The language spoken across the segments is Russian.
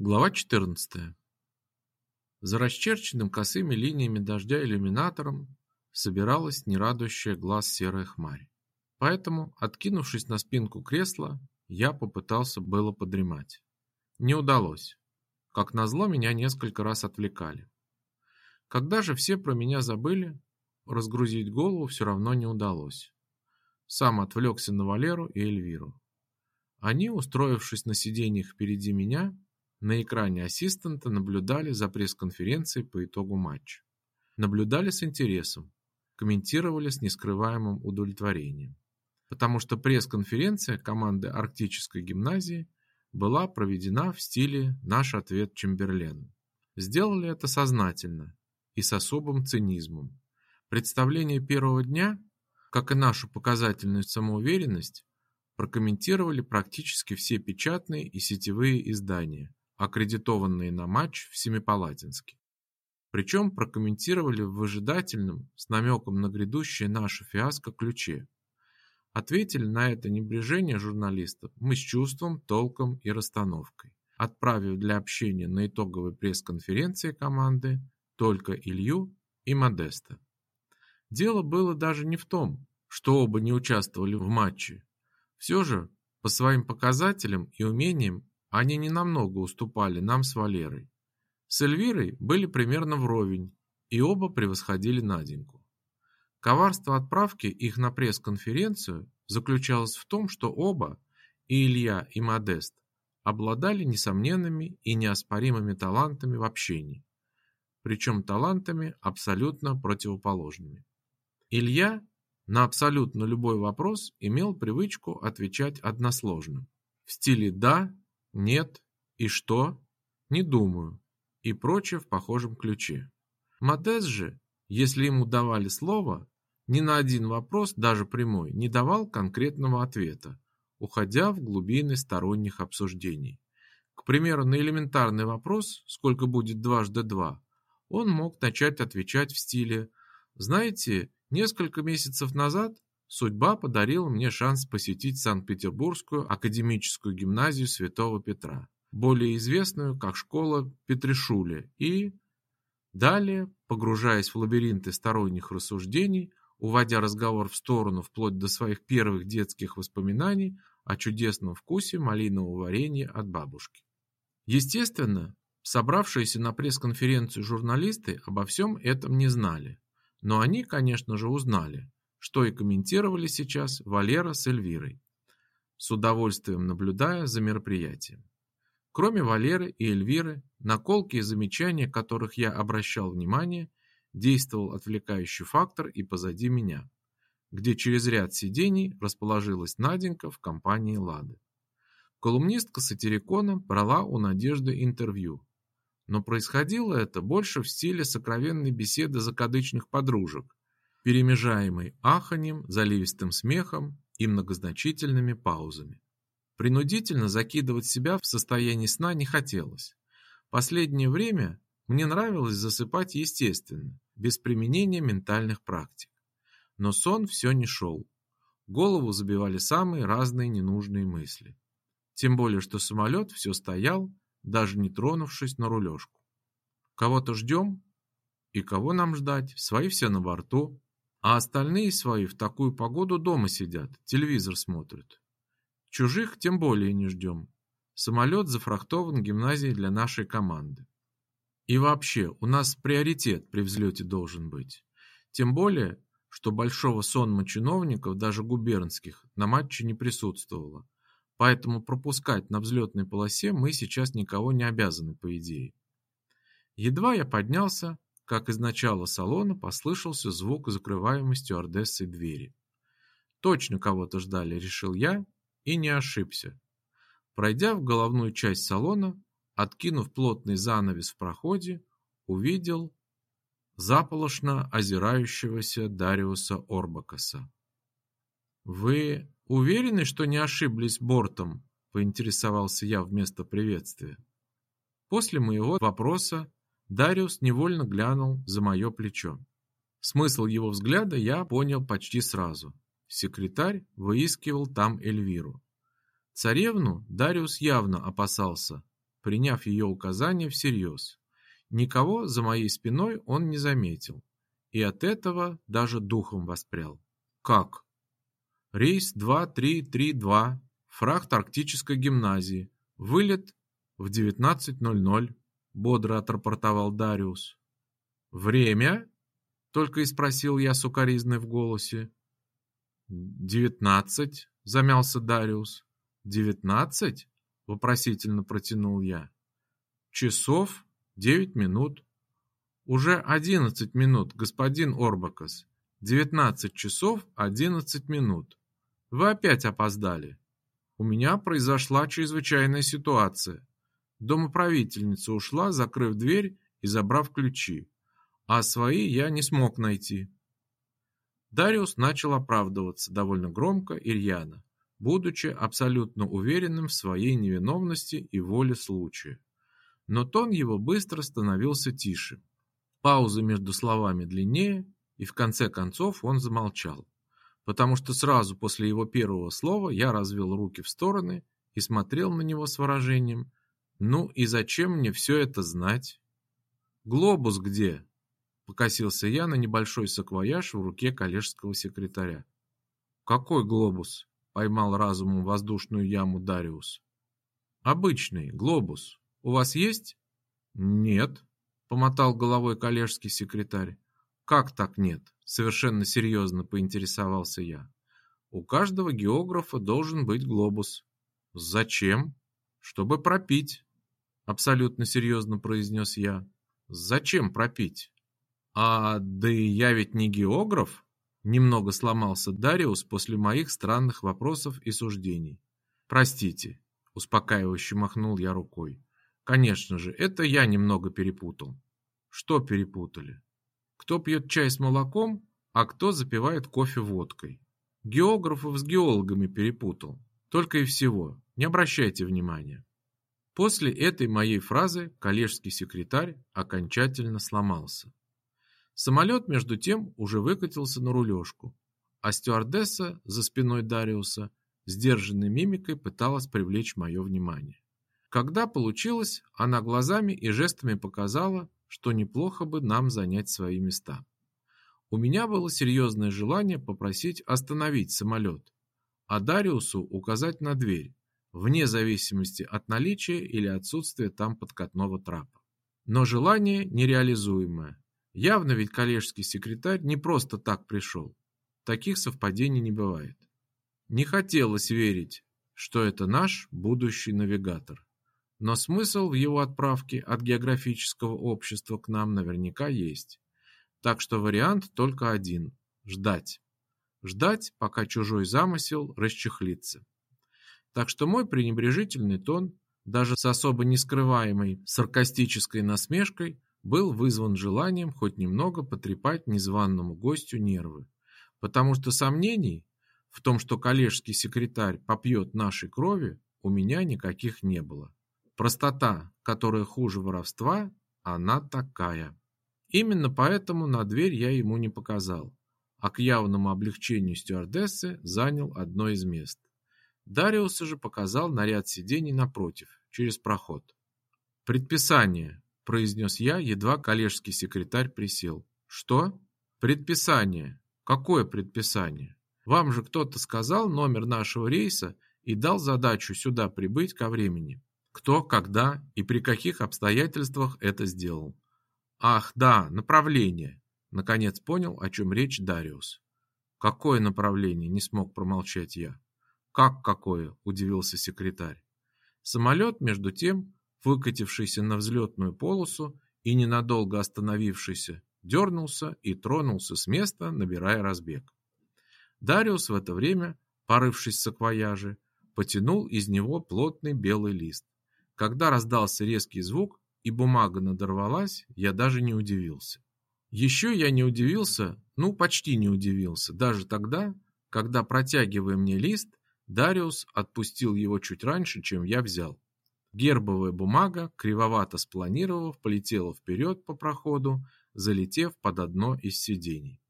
Глава 14. За расчерченным косыми линиями дождя иллюминатором собиралась нерадующая глаз серая хмарь. Поэтому, откинувшись на спинку кресла, я попытался было подремать. Не удалось. Как назло, меня несколько раз отвлекали. Когда же все про меня забыли, разгрузить голову все равно не удалось. Сам отвлекся на Валеру и Эльвиру. Они, устроившись на сиденьях впереди меня, на экране ассистента наблюдали за пресс-конференцией по итогу матча. Наблюдали с интересом, комментировали с нескрываемым удовлетворением. Потому что пресс-конференция команды Арктической гимназии была проведена в стиле «Наш ответ Чемберлену». Сделали это сознательно и с особым цинизмом. Представление первого дня, как и нашу показательную самоуверенность, прокомментировали практически все печатные и сетевые издания, аккредитованные на матч в Семипалатинске. Причем прокомментировали в выжидательном, с намеком на грядущее наше фиаско ключе. Ответили на это небрежение журналистов мы с чувством, толком и расстановкой, отправив для общения на итоговой пресс-конференции команды только Илью и Модеста. Дело было даже не в том, что оба не участвовали в матче. Все же, по своим показателям и умениям они не намного уступали нам с Валерой. С Эльвирой были примерно вровень, и оба превосходили Наденьку. Коварство отправки их на пресс-конференцию заключалось в том, что оба, и Илья, и Модест, обладали несомненными и неоспоримыми талантами в общении, причем талантами абсолютно противоположными. Илья на абсолютно любой вопрос имел привычку отвечать односложно, в стиле «да», нет и что, не думаю и прочее в похожем ключе. Модес же, если ему давали слово, ни на один вопрос, даже прямой, не давал конкретного ответа, уходя в глубины сторонних обсуждений. К примеру, на элементарный вопрос, сколько будет дважды два, он мог начать отвечать в стиле «Знаете, несколько месяцев назад Судьба подарила мне шанс посетить Санкт-Петербургскую академическую гимназию Святого Петра, более известную как школа Петришуля, и далее, погружаясь в лабиринты сторонних рассуждений, уводя разговор в сторону вплоть до своих первых детских воспоминаний о чудесном вкусе малинового варенья от бабушки. Естественно, собравшиеся на пресс-конференцию журналисты обо всем этом не знали, но они, конечно же, узнали, что и комментировали сейчас Валера с Эльвирой, с удовольствием наблюдая за мероприятием. Кроме Валеры и Эльвиры, на колки и замечания, которых я обращал внимание, действовал отвлекающий фактор и позади меня, где через ряд сидений расположилась Наденька в компании Лады. Колумнистка Сатирикона брала у Надежды интервью, но происходило это больше в стиле сокровенной беседы закадычных подружек, перемежаемый аханьем, заливистым смехом и многозначительными паузами. Принудительно закидывать себя в состояние сна не хотелось. Последнее время мне нравилось засыпать естественно, без применения ментальных практик. Но сон все не шел. Голову забивали самые разные ненужные мысли. Тем более, что самолет все стоял, даже не тронувшись на рулежку. Кого-то ждем? И кого нам ждать? Свои все на борту. А остальные свои в такую погоду дома сидят, телевизор смотрят. Чужих тем более не ждем. Самолет зафрахтован гимназией для нашей команды. И вообще, у нас приоритет при взлете должен быть. Тем более, что большого сонма чиновников, даже губернских, на матче не присутствовало. Поэтому пропускать на взлетной полосе мы сейчас никого не обязаны, по идее. Едва я поднялся, как из начала салона послышался звук закрываемой стюардессой двери. Точно кого-то ждали, решил я, и не ошибся. Пройдя в головную часть салона, откинув плотный занавес в проходе, увидел заполошно озирающегося Дариуса Орбакаса. «Вы уверены, что не ошиблись бортом?» – поинтересовался я вместо приветствия. После моего вопроса Дариус невольно глянул за мое плечо. Смысл его взгляда я понял почти сразу. Секретарь выискивал там Эльвиру. Царевну Дариус явно опасался, приняв ее указание всерьез. Никого за моей спиной он не заметил, и от этого даже духом воспрял. Как? Рейс 2332, фрахт Арктической гимназии, вылет в 19.00, бодро отрапортовал Дариус. Время? Только и спросил я с укоризной в голосе. «Девятнадцать», — замялся Дариус. «Девятнадцать?» — вопросительно протянул я. «Часов девять минут». «Уже одиннадцать минут, господин Орбакас. Девятнадцать часов одиннадцать минут. Вы опять опоздали. У меня произошла чрезвычайная ситуация. Домоправительница ушла, закрыв дверь и забрав ключи, а свои я не смог найти. Дариус начал оправдываться довольно громко и рьяно, будучи абсолютно уверенным в своей невиновности и воле случая. Но тон его быстро становился тише. Пауза между словами длиннее, и в конце концов он замолчал, потому что сразу после его первого слова я развел руки в стороны и смотрел на него с выражением «Ну и зачем мне все это знать?» «Глобус где?» Покосился я на небольшой саквояж в руке коллежского секретаря. «Какой глобус?» — поймал разумом воздушную яму Дариус. «Обычный, глобус. У вас есть?» «Нет», — помотал головой коллежский секретарь. «Как так нет?» — совершенно серьезно поинтересовался я. «У каждого географа должен быть глобус». «Зачем?» «Чтобы пропить», — абсолютно серьезно произнес я. «Зачем пропить?» А да и я ведь не географ. Немного сломался Дариус после моих странных вопросов и суждений. Простите, успокаивающе махнул я рукой. Конечно же, это я немного перепутал. Что перепутали? Кто пьет чай с молоком, а кто запивает кофе водкой? Географов с геологами перепутал. Только и всего. Не обращайте внимания. После этой моей фразы коллежский секретарь окончательно сломался. Самолет, между тем, уже выкатился на рулежку, а стюардесса за спиной Дариуса сдержанной мимикой пыталась привлечь мое внимание. Когда получилось, она глазами и жестами показала, что неплохо бы нам занять свои места. У меня было серьезное желание попросить остановить самолет, а Дариусу указать на дверь, вне зависимости от наличия или отсутствия там подкатного трапа. Но желание нереализуемое, Явно ведь коллежский секретарь не просто так пришел. Таких совпадений не бывает. Не хотелось верить, что это наш будущий навигатор. Но смысл в его отправке от географического общества к нам наверняка есть. Так что вариант только один – ждать. Ждать, пока чужой замысел расчехлится. Так что мой пренебрежительный тон, даже с особо нескрываемой саркастической насмешкой, был вызван желанием хоть немного потрепать незваному гостю нервы, потому что сомнений в том, что коллежский секретарь попьет нашей крови, у меня никаких не было. Простота, которая хуже воровства, она такая. Именно поэтому на дверь я ему не показал, а к явному облегчению стюардессы занял одно из мест. Дариус же показал на ряд сидений напротив, через проход. Предписание произнес я, едва коллежский секретарь присел. Что? Предписание. Какое предписание? Вам же кто-то сказал номер нашего рейса и дал задачу сюда прибыть ко времени. Кто, когда и при каких обстоятельствах это сделал? Ах, да, направление. Наконец понял, о чем речь Дариус. Какое направление? Не смог промолчать я. Как какое? Удивился секретарь. Самолет, между тем, выкатившийся на взлетную полосу и ненадолго остановившийся, дернулся и тронулся с места, набирая разбег. Дариус в это время, порывшись в саквояже, потянул из него плотный белый лист. Когда раздался резкий звук и бумага надорвалась, я даже не удивился. Еще я не удивился, ну почти не удивился, даже тогда, когда, протягивая мне лист, Дариус отпустил его чуть раньше, чем я взял. Гербовая бумага, кривовато спланировав, полетела вперед по проходу, залетев под одно из сидений.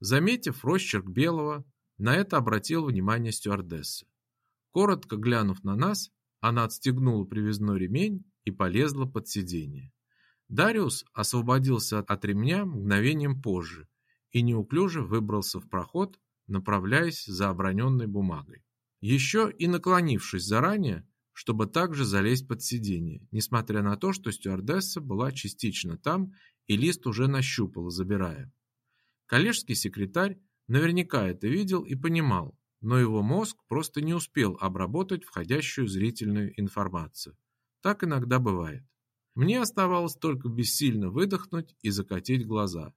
Заметив росчерк белого, на это обратил внимание стюардесса. Коротко глянув на нас, она отстегнула привязной ремень и полезла под сиденье. Дариус освободился от ремня мгновением позже и неуклюже выбрался в проход, направляясь за оброненной бумагой. Еще и наклонившись заранее, чтобы также залезть под сиденье, несмотря на то, что стюардесса была частично там и лист уже нащупала, забирая. Коллежский секретарь наверняка это видел и понимал, но его мозг просто не успел обработать входящую зрительную информацию. Так иногда бывает. Мне оставалось только бессильно выдохнуть и закатить глаза.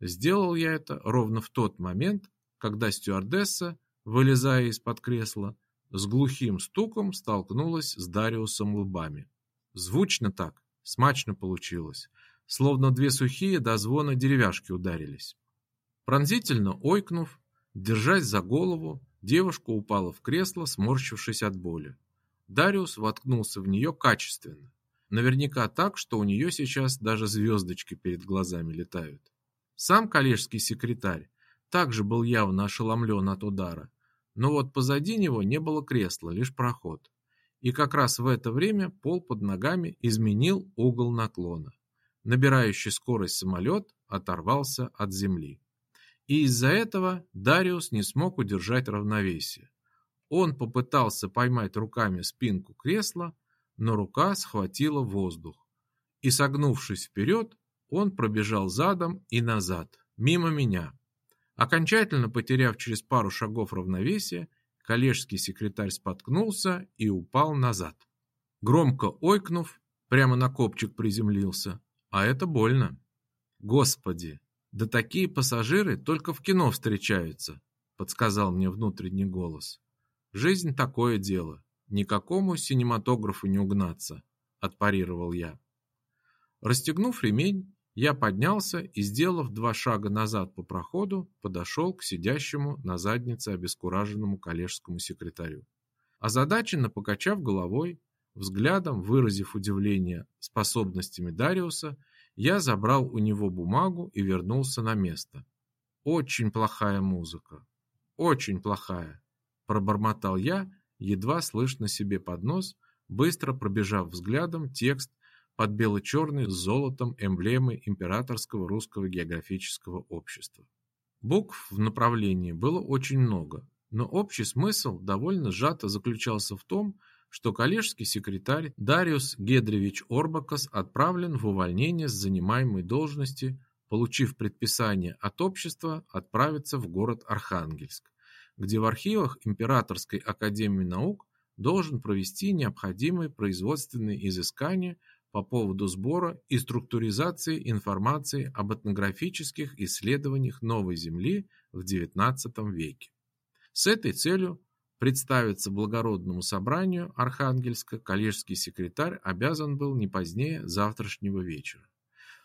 Сделал я это ровно в тот момент, когда стюардесса, вылезая из-под кресла, с глухим стуком столкнулась с Дариусом лбами. Звучно так, смачно получилось, словно две сухие до звона деревяшки ударились. Пронзительно ойкнув, держась за голову, девушка упала в кресло, сморщившись от боли. Дариус воткнулся в нее качественно, Наверняка так, что у нее сейчас даже звездочки перед глазами летают. Сам коллежский секретарь также был явно ошеломлен от удара, но вот позади него не было кресла, лишь проход. И как раз в это время пол под ногами изменил угол наклона. Набирающий скорость самолет оторвался от земли. И из-за этого Дариус не смог удержать равновесие. Он попытался поймать руками спинку кресла, но рука схватила воздух. И согнувшись вперед, он пробежал задом и назад, мимо меня. Окончательно потеряв через пару шагов равновесие, коллежский секретарь споткнулся и упал назад. Громко ойкнув, прямо на копчик приземлился. А это больно. Господи, да такие пассажиры только в кино встречаются, подсказал мне внутренний голос. Жизнь такое дело. Никакому синематографу не угнаться, отпарировал я. Расстегнув ремень, я поднялся и, сделав два шага назад по проходу, подошел к сидящему на заднице обескураженному коллежскому секретарю. Озадаченно покачав головой, взглядом выразив удивление способностями Дариуса, я забрал у него бумагу и вернулся на место. Очень плохая музыка. Очень плохая, пробормотал я едва слышно себе под нос, быстро пробежав взглядом текст под бело-черный с золотом эмблемы Императорского русского географического общества. Букв в направлении было очень много, но общий смысл довольно сжато заключался в том, что коллежский секретарь Дариус Гедревич Орбакас отправлен в увольнение с занимаемой должности, получив предписание от общества отправиться в город Архангельск где в архивах Императорской академии наук должен провести необходимые производственные изыскания по поводу сбора и структуризации информации об этнографических исследованиях Новой Земли в XIX веке. С этой целью представиться благородному собранию Архангельска коллежский секретарь обязан был не позднее завтрашнего вечера.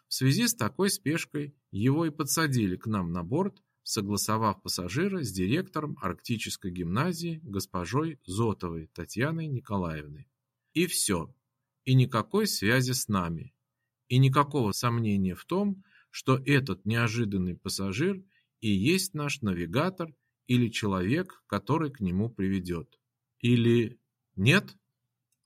В связи с такой спешкой его и подсадили к нам на борт согласовав пассажира с директором Арктической гимназии госпожой Зотовой Татьяной Николаевной. И все. И никакой связи с нами. И никакого сомнения в том, что этот неожиданный пассажир и есть наш навигатор или человек, который к нему приведет. Или нет?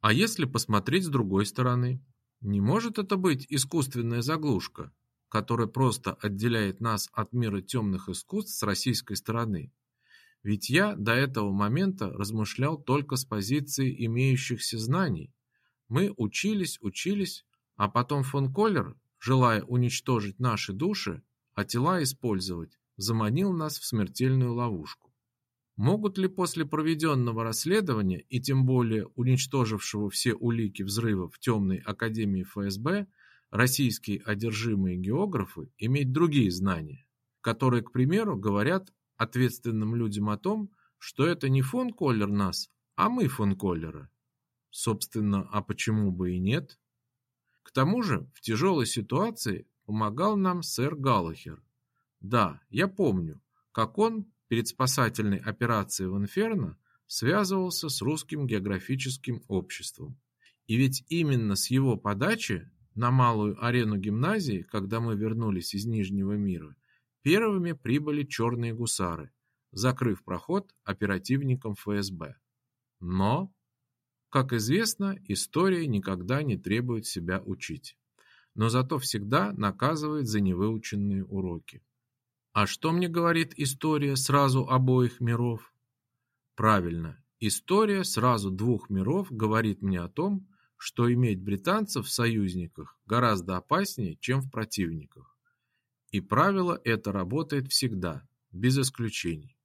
А если посмотреть с другой стороны? Не может это быть искусственная заглушка? который просто отделяет нас от мира темных искусств с российской стороны. Ведь я до этого момента размышлял только с позиции имеющихся знаний. Мы учились, учились, а потом фон Коллер, желая уничтожить наши души, а тела использовать, заманил нас в смертельную ловушку. Могут ли после проведенного расследования и тем более уничтожившего все улики взрыва в темной академии ФСБ российские одержимые географы иметь другие знания, которые, к примеру, говорят ответственным людям о том, что это не фон Коллер нас, а мы фон Коллера. Собственно, а почему бы и нет? К тому же, в тяжелой ситуации помогал нам сэр Галлахер. Да, я помню, как он перед спасательной операцией в Инферно связывался с русским географическим обществом. И ведь именно с его подачи на малую арену гимназии, когда мы вернулись из Нижнего мира, первыми прибыли черные гусары, закрыв проход оперативникам ФСБ. Но Как известно, история никогда не требует себя учить, но зато всегда наказывает за невыученные уроки. А что мне говорит история сразу обоих миров? Правильно, история сразу двух миров говорит мне о том, что иметь британцев в союзниках гораздо опаснее, чем в противниках. И правило это работает всегда, без исключений.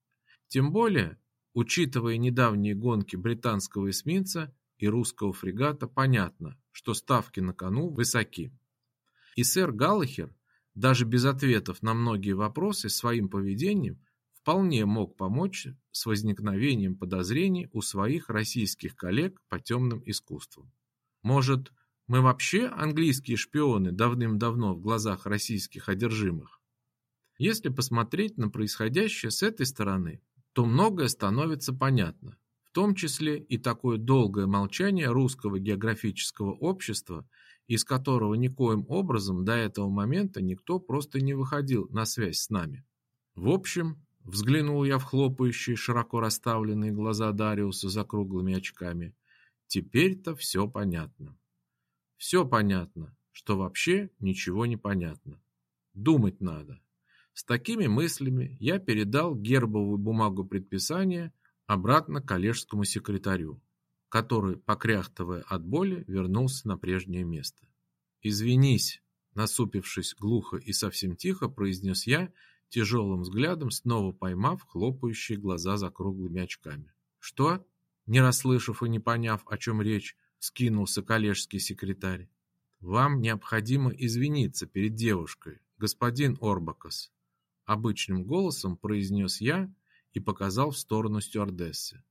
Тем более, учитывая недавние гонки британского эсминца и русского фрегата понятно, что ставки на кону высоки. И сэр Галлахер, даже без ответов на многие вопросы своим поведением, вполне мог помочь с возникновением подозрений у своих российских коллег по темным искусствам. Может, мы вообще английские шпионы давным-давно в глазах российских одержимых? Если посмотреть на происходящее с этой стороны, то многое становится понятно том числе и такое долгое молчание русского географического общества, из которого никоим образом до этого момента никто просто не выходил на связь с нами. В общем, взглянул я в хлопающие, широко расставленные глаза Дариуса за круглыми очками. Теперь-то все понятно. Все понятно, что вообще ничего не понятно. Думать надо. С такими мыслями я передал гербовую бумагу предписания обратно коллежскому секретарю, который, покряхтывая от боли, вернулся на прежнее место. «Извинись», — насупившись глухо и совсем тихо, произнес я, тяжелым взглядом снова поймав хлопающие глаза за круглыми очками. «Что?» Не расслышав и не поняв, о чем речь, скинулся коллежский секретарь. «Вам необходимо извиниться перед девушкой, господин Орбакас», обычным голосом произнес я, и показал в сторону стюардессы.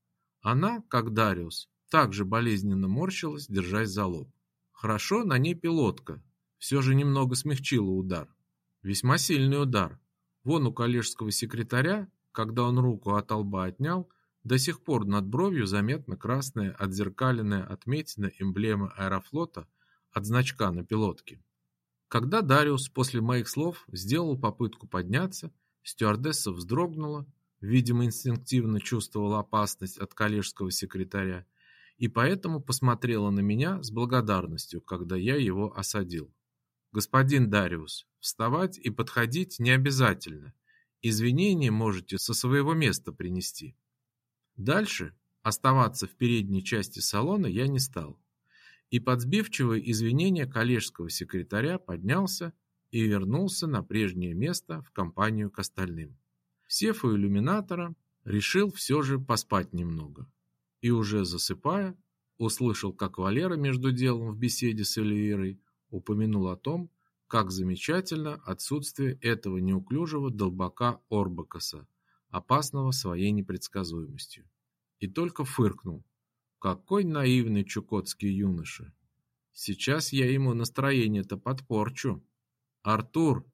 Она, как Дариус, также болезненно морщилась, держась за лоб. Хорошо, на ней пилотка. Все же немного смягчила удар. Весьма сильный удар. Вон у коллежского секретаря, когда он руку от лба отнял, до сих пор над бровью заметна красная отзеркаленная отметина эмблемы аэрофлота от значка на пилотке. Когда Дариус после моих слов сделал попытку подняться, стюардесса вздрогнула, видимо, инстинктивно чувствовала опасность от коллежского секретаря, и поэтому посмотрела на меня с благодарностью, когда я его осадил. Господин Дариус, вставать и подходить не обязательно. Извинения можете со своего места принести. Дальше оставаться в передней части салона я не стал. И под сбивчивые извинения коллежского секретаря поднялся и вернулся на прежнее место в компанию к остальным. Сев у иллюминатора, решил все же поспать немного. И уже засыпая, услышал, как Валера между делом в беседе с Эльвирой упомянул о том, как замечательно отсутствие этого неуклюжего долбака Орбакаса, опасного своей непредсказуемостью. И только фыркнул. Какой наивный чукотский юноша. Сейчас я ему настроение-то подпорчу. Артур,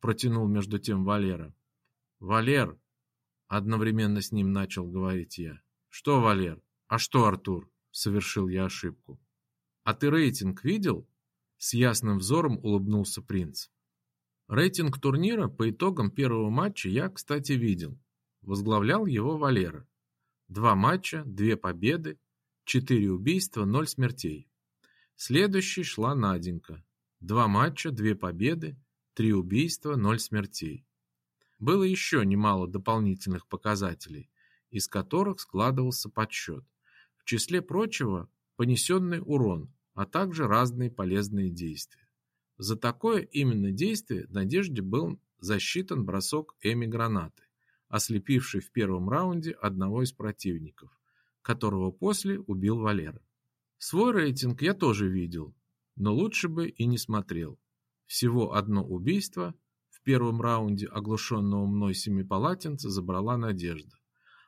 протянул между тем Валера. «Валер!» — одновременно с ним начал говорить я. «Что, Валер? А что, Артур?» — совершил я ошибку. «А ты рейтинг видел?» — с ясным взором улыбнулся принц. Рейтинг турнира по итогам первого матча я, кстати, видел. Возглавлял его Валера. Два матча, две победы, четыре убийства, ноль смертей. Следующий шла Наденька. Два матча, две победы, три убийства, ноль смертей. Было еще немало дополнительных показателей, из которых складывался подсчет. В числе прочего, понесенный урон, а также разные полезные действия. За такое именно действие Надежде был засчитан бросок Эми-гранаты, ослепивший в первом раунде одного из противников, которого после убил Валера. Свой рейтинг я тоже видел, но лучше бы и не смотрел. Всего одно убийство – первом раунде оглушенного мной семипалатинца забрала Надежда,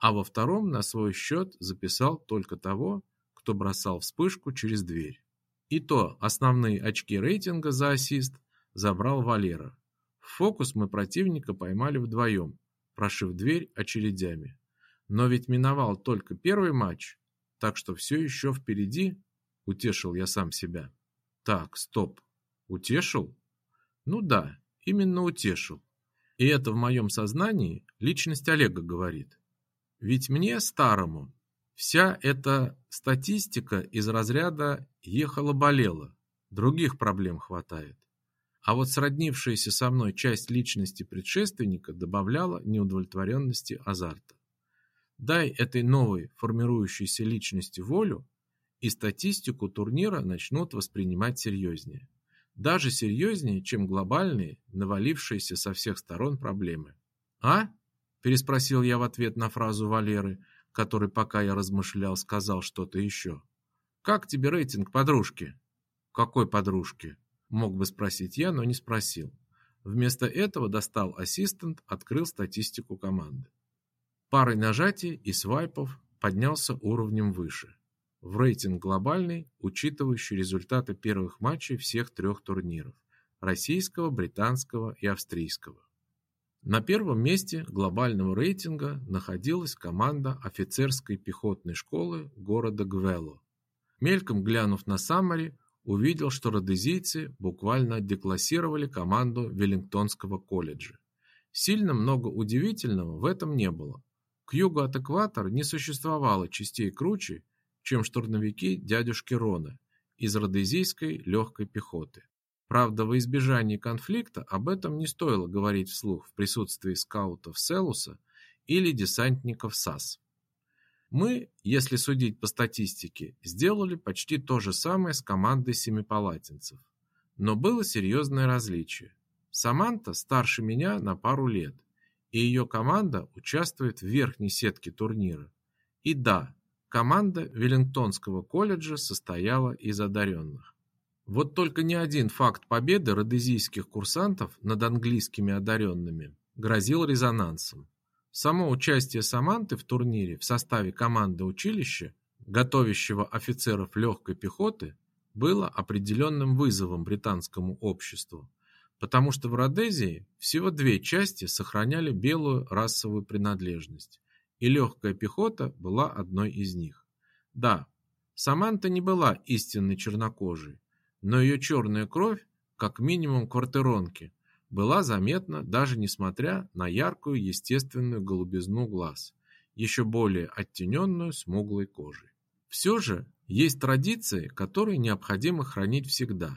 а во втором на свой счет записал только того, кто бросал вспышку через дверь. И то основные очки рейтинга за ассист забрал Валера. В фокус мы противника поймали вдвоем, прошив дверь очередями. Но ведь миновал только первый матч, так что все еще впереди, утешил я сам себя. Так, стоп, утешил? Ну да, именно утешил. И это в моем сознании личность Олега говорит. Ведь мне, старому, Вся эта статистика из разряда ехала-болела, других проблем хватает. А вот сроднившаяся со мной часть личности предшественника добавляла неудовлетворенности азарта. Дай этой новой формирующейся личности волю, и статистику турнира начнут воспринимать серьезнее. Даже серьезнее, чем глобальные, навалившиеся со всех сторон проблемы. «А?» – переспросил я в ответ на фразу Валеры, который, пока я размышлял, сказал что-то еще. «Как тебе рейтинг подружки?» «Какой подружки?» Мог бы спросить я, но не спросил. Вместо этого достал ассистент, открыл статистику команды. Парой нажатий и свайпов поднялся уровнем выше. В рейтинг глобальный, учитывающий результаты первых матчей всех трех турниров – российского, британского и австрийского. На первом месте глобального рейтинга находилась команда офицерской пехотной школы города Гвело. Мельком глянув на Самари, увидел, что родезийцы буквально деклассировали команду Веллингтонского колледжа. Сильно много удивительного в этом не было. К югу от экватора не существовало частей круче, чем штурмовики дядюшки Рона из родезийской легкой пехоты. Правда, во избежание конфликта об этом не стоило говорить вслух в присутствии скаутов Селуса или десантников САС. Мы, если судить по статистике, сделали почти то же самое с командой семипалатинцев. Но было серьезное различие. Саманта старше меня на пару лет, и ее команда участвует в верхней сетке турнира. И да, команда Веллингтонского колледжа состояла из одаренных. Вот только ни один факт победы родезийских курсантов над английскими одаренными грозил резонансом. Само участие Саманты в турнире в составе команды училища, готовящего офицеров легкой пехоты, было определенным вызовом британскому обществу, потому что в Родезии всего две части сохраняли белую расовую принадлежность, и легкая пехота была одной из них. Да, Саманта не была истинной чернокожей, но ее черная кровь, как минимум квартиронки, была заметна даже несмотря на яркую естественную голубизну глаз, еще более оттененную смуглой кожей. Все же есть традиции, которые необходимо хранить всегда,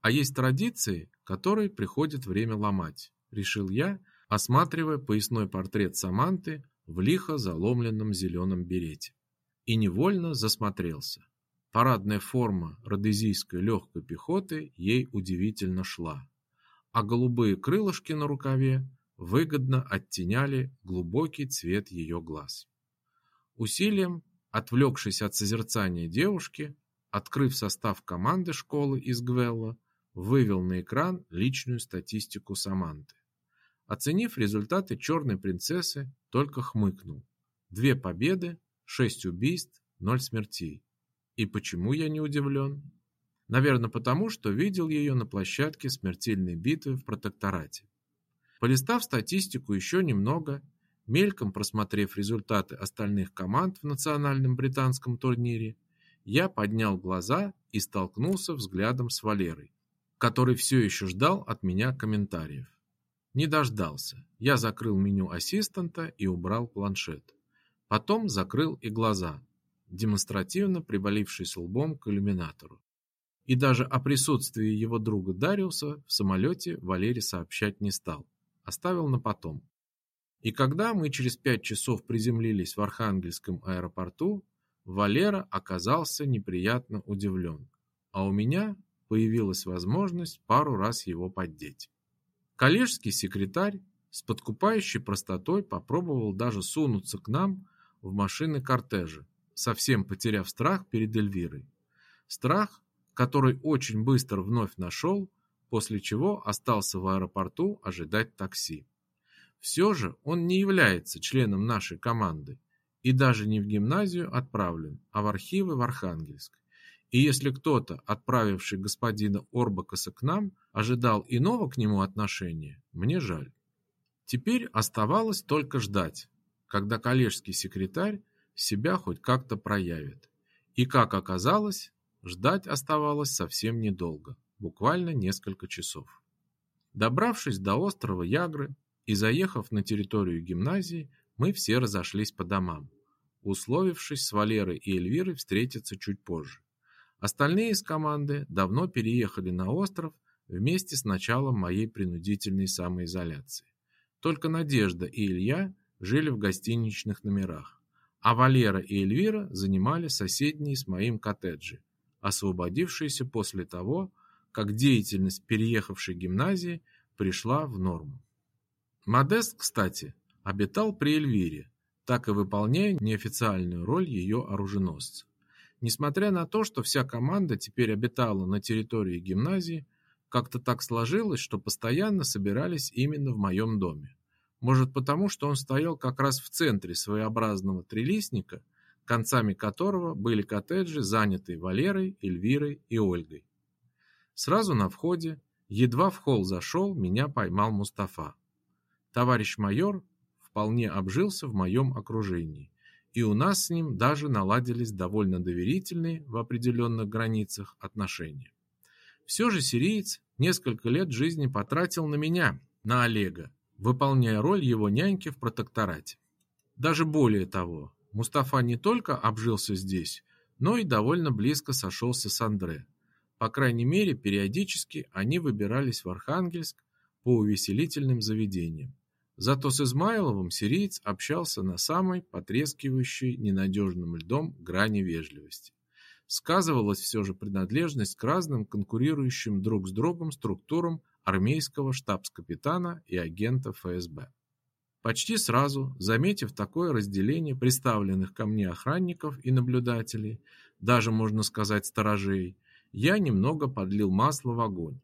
а есть традиции, которые приходит время ломать, решил я, осматривая поясной портрет Саманты в лихо заломленном зеленом берете. И невольно засмотрелся. Парадная форма родезийской легкой пехоты ей удивительно шла а голубые крылышки на рукаве выгодно оттеняли глубокий цвет ее глаз. Усилием, отвлекшись от созерцания девушки, открыв состав команды школы из Гвелла, вывел на экран личную статистику Саманты. Оценив результаты черной принцессы, только хмыкнул. Две победы, шесть убийств, ноль смертей. И почему я не удивлен? Наверное, потому, что видел ее на площадке смертельной битвы в протекторате. Полистав статистику еще немного, мельком просмотрев результаты остальных команд в национальном британском турнире, я поднял глаза и столкнулся взглядом с Валерой, который все еще ждал от меня комментариев. Не дождался. Я закрыл меню ассистента и убрал планшет. Потом закрыл и глаза, демонстративно привалившись лбом к иллюминатору. И даже о присутствии его друга Дариуса в самолете Валерий сообщать не стал, оставил на потом. И когда мы через пять часов приземлились в Архангельском аэропорту, Валера оказался неприятно удивлен, а у меня появилась возможность пару раз его поддеть. Коллежский секретарь с подкупающей простотой попробовал даже сунуться к нам в машины кортежа, совсем потеряв страх перед Эльвирой. Страх, который очень быстро вновь нашел, после чего остался в аэропорту ожидать такси. Все же он не является членом нашей команды и даже не в гимназию отправлен, а в архивы в Архангельск. И если кто-то, отправивший господина Орбакаса к нам, ожидал иного к нему отношения, мне жаль. Теперь оставалось только ждать, когда коллежский секретарь себя хоть как-то проявит. И, как оказалось, Ждать оставалось совсем недолго, буквально несколько часов. Добравшись до острова Ягры и заехав на территорию гимназии, мы все разошлись по домам. условившись с Валерой и Эльвирой встретиться чуть позже. Остальные из команды давно переехали на остров вместе с началом моей принудительной самоизоляции. Только Надежда и Илья жили в гостиничных номерах, а Валера и Эльвира занимали соседние с моим коттеджи, освободившиеся после того, как деятельность переехавшей гимназии пришла в норму. Модест, кстати, обитал при Эльвире, так и выполняя неофициальную роль ее оруженосца. Несмотря на то, что вся команда теперь обитала на территории гимназии, как-то так сложилось, что постоянно собирались именно в моем доме. Может потому, что он стоял как раз в центре своеобразного трилистника, концами которого были коттеджи, занятые Валерой, Эльвирой и Ольгой. Сразу на входе, едва в холл зашел, меня поймал Мустафа. Товарищ майор вполне обжился в моем окружении, и у нас с ним даже наладились довольно доверительные в определенных границах отношения. Все же сириец несколько лет жизни потратил на меня, на Олега, выполняя роль его няньки в протекторате. Даже более того, Мустафа не только обжился здесь, но и довольно близко сошелся с Андре. По крайней мере, периодически они выбирались в Архангельск по увеселительным заведениям. Зато с Измайловым сириец общался на самой потрескивающей ненадежным льдом грани вежливости. Сказывалась все же принадлежность к разным конкурирующим друг с другом структурам армейского штабс-капитана и агента ФСБ. Почти сразу, заметив такое разделение представленных ко мне охранников и наблюдателей, даже можно сказать сторожей, я немного подлил масло в огонь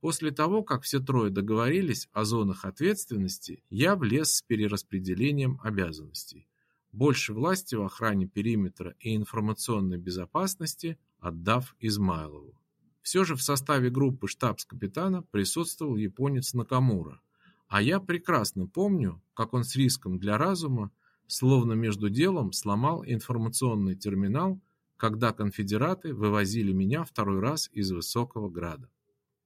После того, как все трое договорились о зонах ответственности, я влез с перераспределением обязанностей. Больше власти в охране периметра и информационной безопасности отдав Измайлову. Все же в составе группы штабс-капитана присутствовал японец Накамура, а я прекрасно помню, как он с риском для разума, словно между делом, сломал информационный терминал, когда конфедераты вывозили меня второй раз из Высокого Града.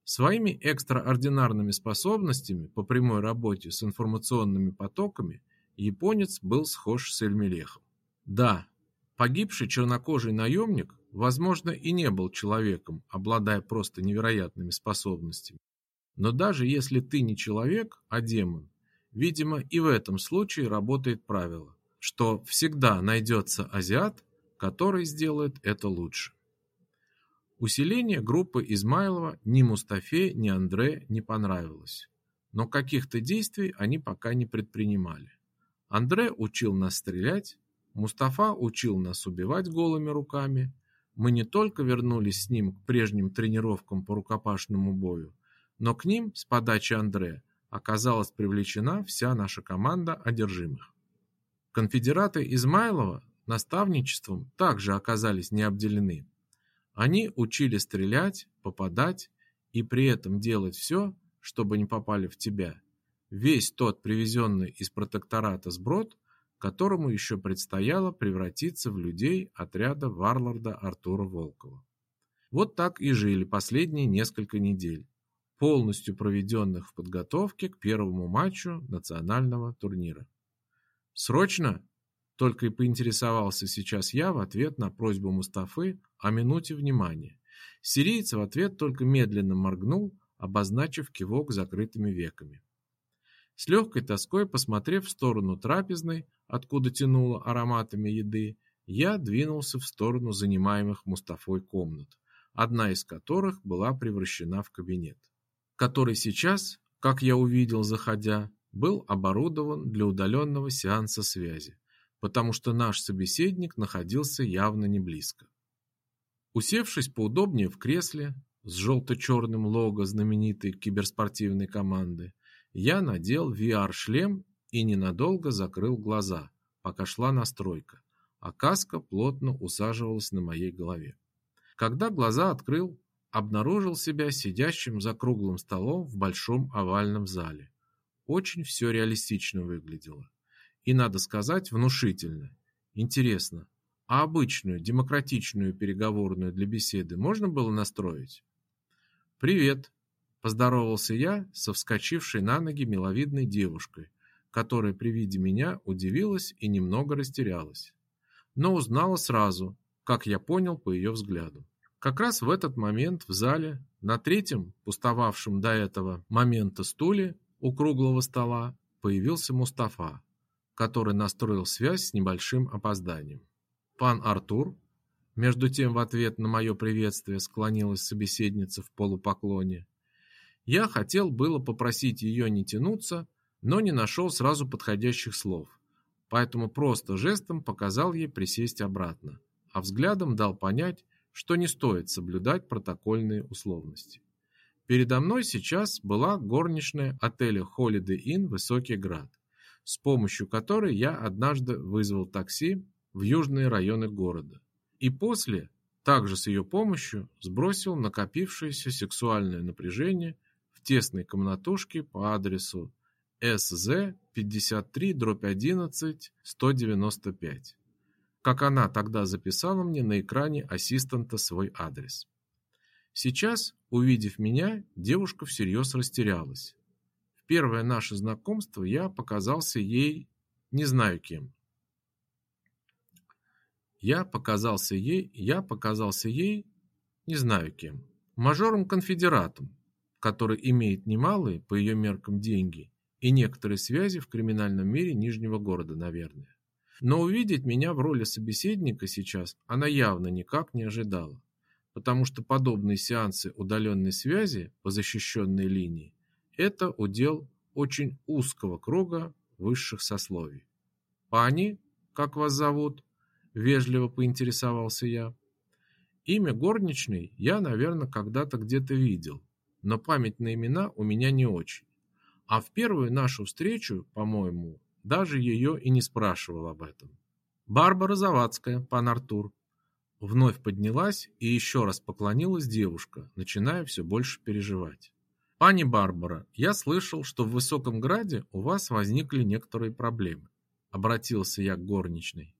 Своими экстраординарными способностями по прямой работе с информационными потоками японец был схож с Эльмелехом. Да, погибший чернокожий наемник, возможно, и не был человеком, обладая просто невероятными способностями. Но даже если ты не человек, а демон, видимо, и в этом случае работает правило, что всегда найдется азиат, который сделает это лучше. Усиление группы Измайлова ни Мустафе, ни Андре не понравилось, но каких-то действий они пока не предпринимали. Андре учил нас стрелять, Мустафа учил нас убивать голыми руками. Мы не только вернулись с ним к прежним тренировкам по рукопашному бою, но к ним с подачи Андре оказалась привлечена вся наша команда одержимых. Конфедераты Измайлова наставничеством также оказались не обделены. Они учили стрелять, попадать и при этом делать все, чтобы не попали в тебя. Весь тот привезенный из протектората сброд, которому еще предстояло превратиться в людей отряда варлорда Артура Волкова. Вот так и жили последние несколько недель, полностью проведенных в подготовке к первому матчу национального турнира. Срочно только и поинтересовался сейчас я в ответ на просьбу Мустафы о минуте внимания. Сириец в ответ только медленно моргнул, обозначив кивок закрытыми веками. С легкой тоской, посмотрев в сторону трапезной, откуда тянуло ароматами еды, я двинулся в сторону занимаемых Мустафой комнат, одна из которых была превращена в кабинет, который сейчас, как я увидел, заходя, был оборудован для удаленного сеанса связи потому что наш собеседник находился явно не близко. Усевшись поудобнее в кресле с желто-черным лого знаменитой киберспортивной команды, я надел VR-шлем и ненадолго закрыл глаза, пока шла настройка, а каска плотно усаживалась на моей голове. Когда глаза открыл, обнаружил себя сидящим за круглым столом в большом овальном зале. Очень все реалистично выглядело. И, надо сказать, внушительно. Интересно, а обычную демократичную переговорную для беседы можно было настроить? «Привет!» – поздоровался я со вскочившей на ноги миловидной девушкой, которая при виде меня удивилась и немного растерялась. но узнала сразу, как я понял по ее взгляду. Как раз в этот момент в зале, на третьем, пустовавшем до этого момента стуле у круглого стола, появился Мустафа, который настроил связь с небольшим опозданием. Пан Артур, между тем в ответ на мое приветствие склонилась собеседница в полупоклоне. Я хотел было попросить ее не тянуться, но не нашел сразу подходящих слов, поэтому просто жестом показал ей присесть обратно, а взглядом дал понять, что не стоит соблюдать протокольные условности. Передо мной сейчас была горничная отеля Holiday Inn Высокий Град, с помощью которой я однажды вызвал такси в южные районы города. И после, также с ее помощью, сбросил накопившееся сексуальное напряжение в тесной комнатушке по адресу СЗ 53-11-195, как она тогда записала мне на экране ассистента свой адрес. Сейчас, увидев меня, девушка всерьез растерялась. Первое наше знакомство я показался ей не знаю кем. Я показался ей, я показался ей не знаю кем. Мажором-конфедератом, который имеет немалые, по ее меркам, деньги и некоторые связи в криминальном мире Нижнего города, наверное. Но увидеть меня в роли собеседника сейчас она явно никак не ожидала, потому что подобные сеансы удаленной связи по защищенной линии – это удел очень узкого круга высших сословий. «Пани, как вас зовут?» – вежливо поинтересовался я. Имя горничной я, наверное, когда-то где-то видел, но память на имена у меня не очень. А в первую нашу встречу, по-моему, даже ее и не спрашивал об этом. Барбара Завадская, пан Артур. Вновь поднялась и еще раз поклонилась девушка, начиная все больше переживать. Пани Барбара, я слышал, что в Высоком Граде у вас возникли некоторые проблемы. Обратился я к горничной.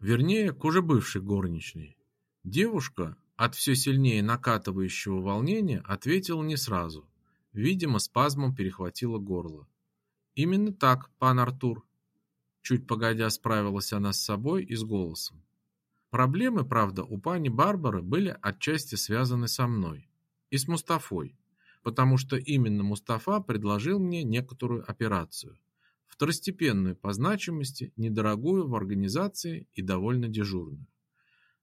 Вернее, к уже бывшей горничной. Девушка от все сильнее накатывающего волнения ответила не сразу, Видимо, спазмом перехватило горло. Именно так, пан Артур. Чуть погодя справилась она с собой и с голосом. Проблемы, правда, у пани Барбары были отчасти связаны со мной и с Мустафой, потому что именно Мустафа предложил мне некоторую операцию, второстепенную по значимости, недорогую в организации и довольно дежурную.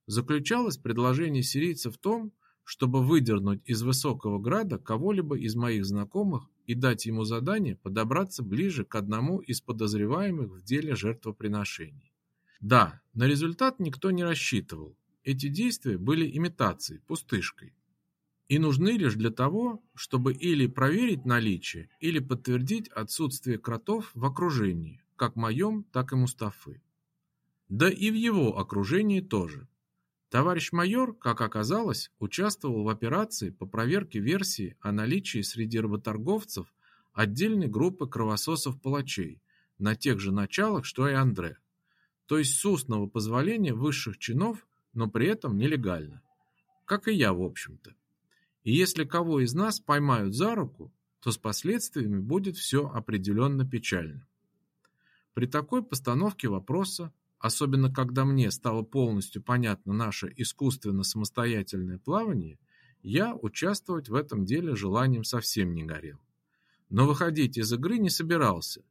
Заключалось предложение сирийца в том, чтобы выдернуть из высокого града кого-либо из моих знакомых и дать ему задание подобраться ближе к одному из подозреваемых в деле жертвоприношений. Да, на результат никто не рассчитывал. Эти действия были имитацией, пустышкой. И нужны лишь для того, чтобы или проверить наличие, или подтвердить отсутствие кротов в окружении, как моем, так и Мустафы. Да и в его окружении тоже. Товарищ майор, как оказалось, участвовал в операции по проверке версии о наличии среди работорговцев отдельной группы кровососов-палачей на тех же началах, что и Андре. То есть с устного позволения высших чинов, но при этом нелегально. Как и я, в общем-то. И если кого из нас поймают за руку, то с последствиями будет все определенно печально. При такой постановке вопроса особенно когда мне стало полностью понятно наше искусственно самостоятельное плавание, я участвовать в этом деле желанием совсем не горел. Но выходить из игры не собирался,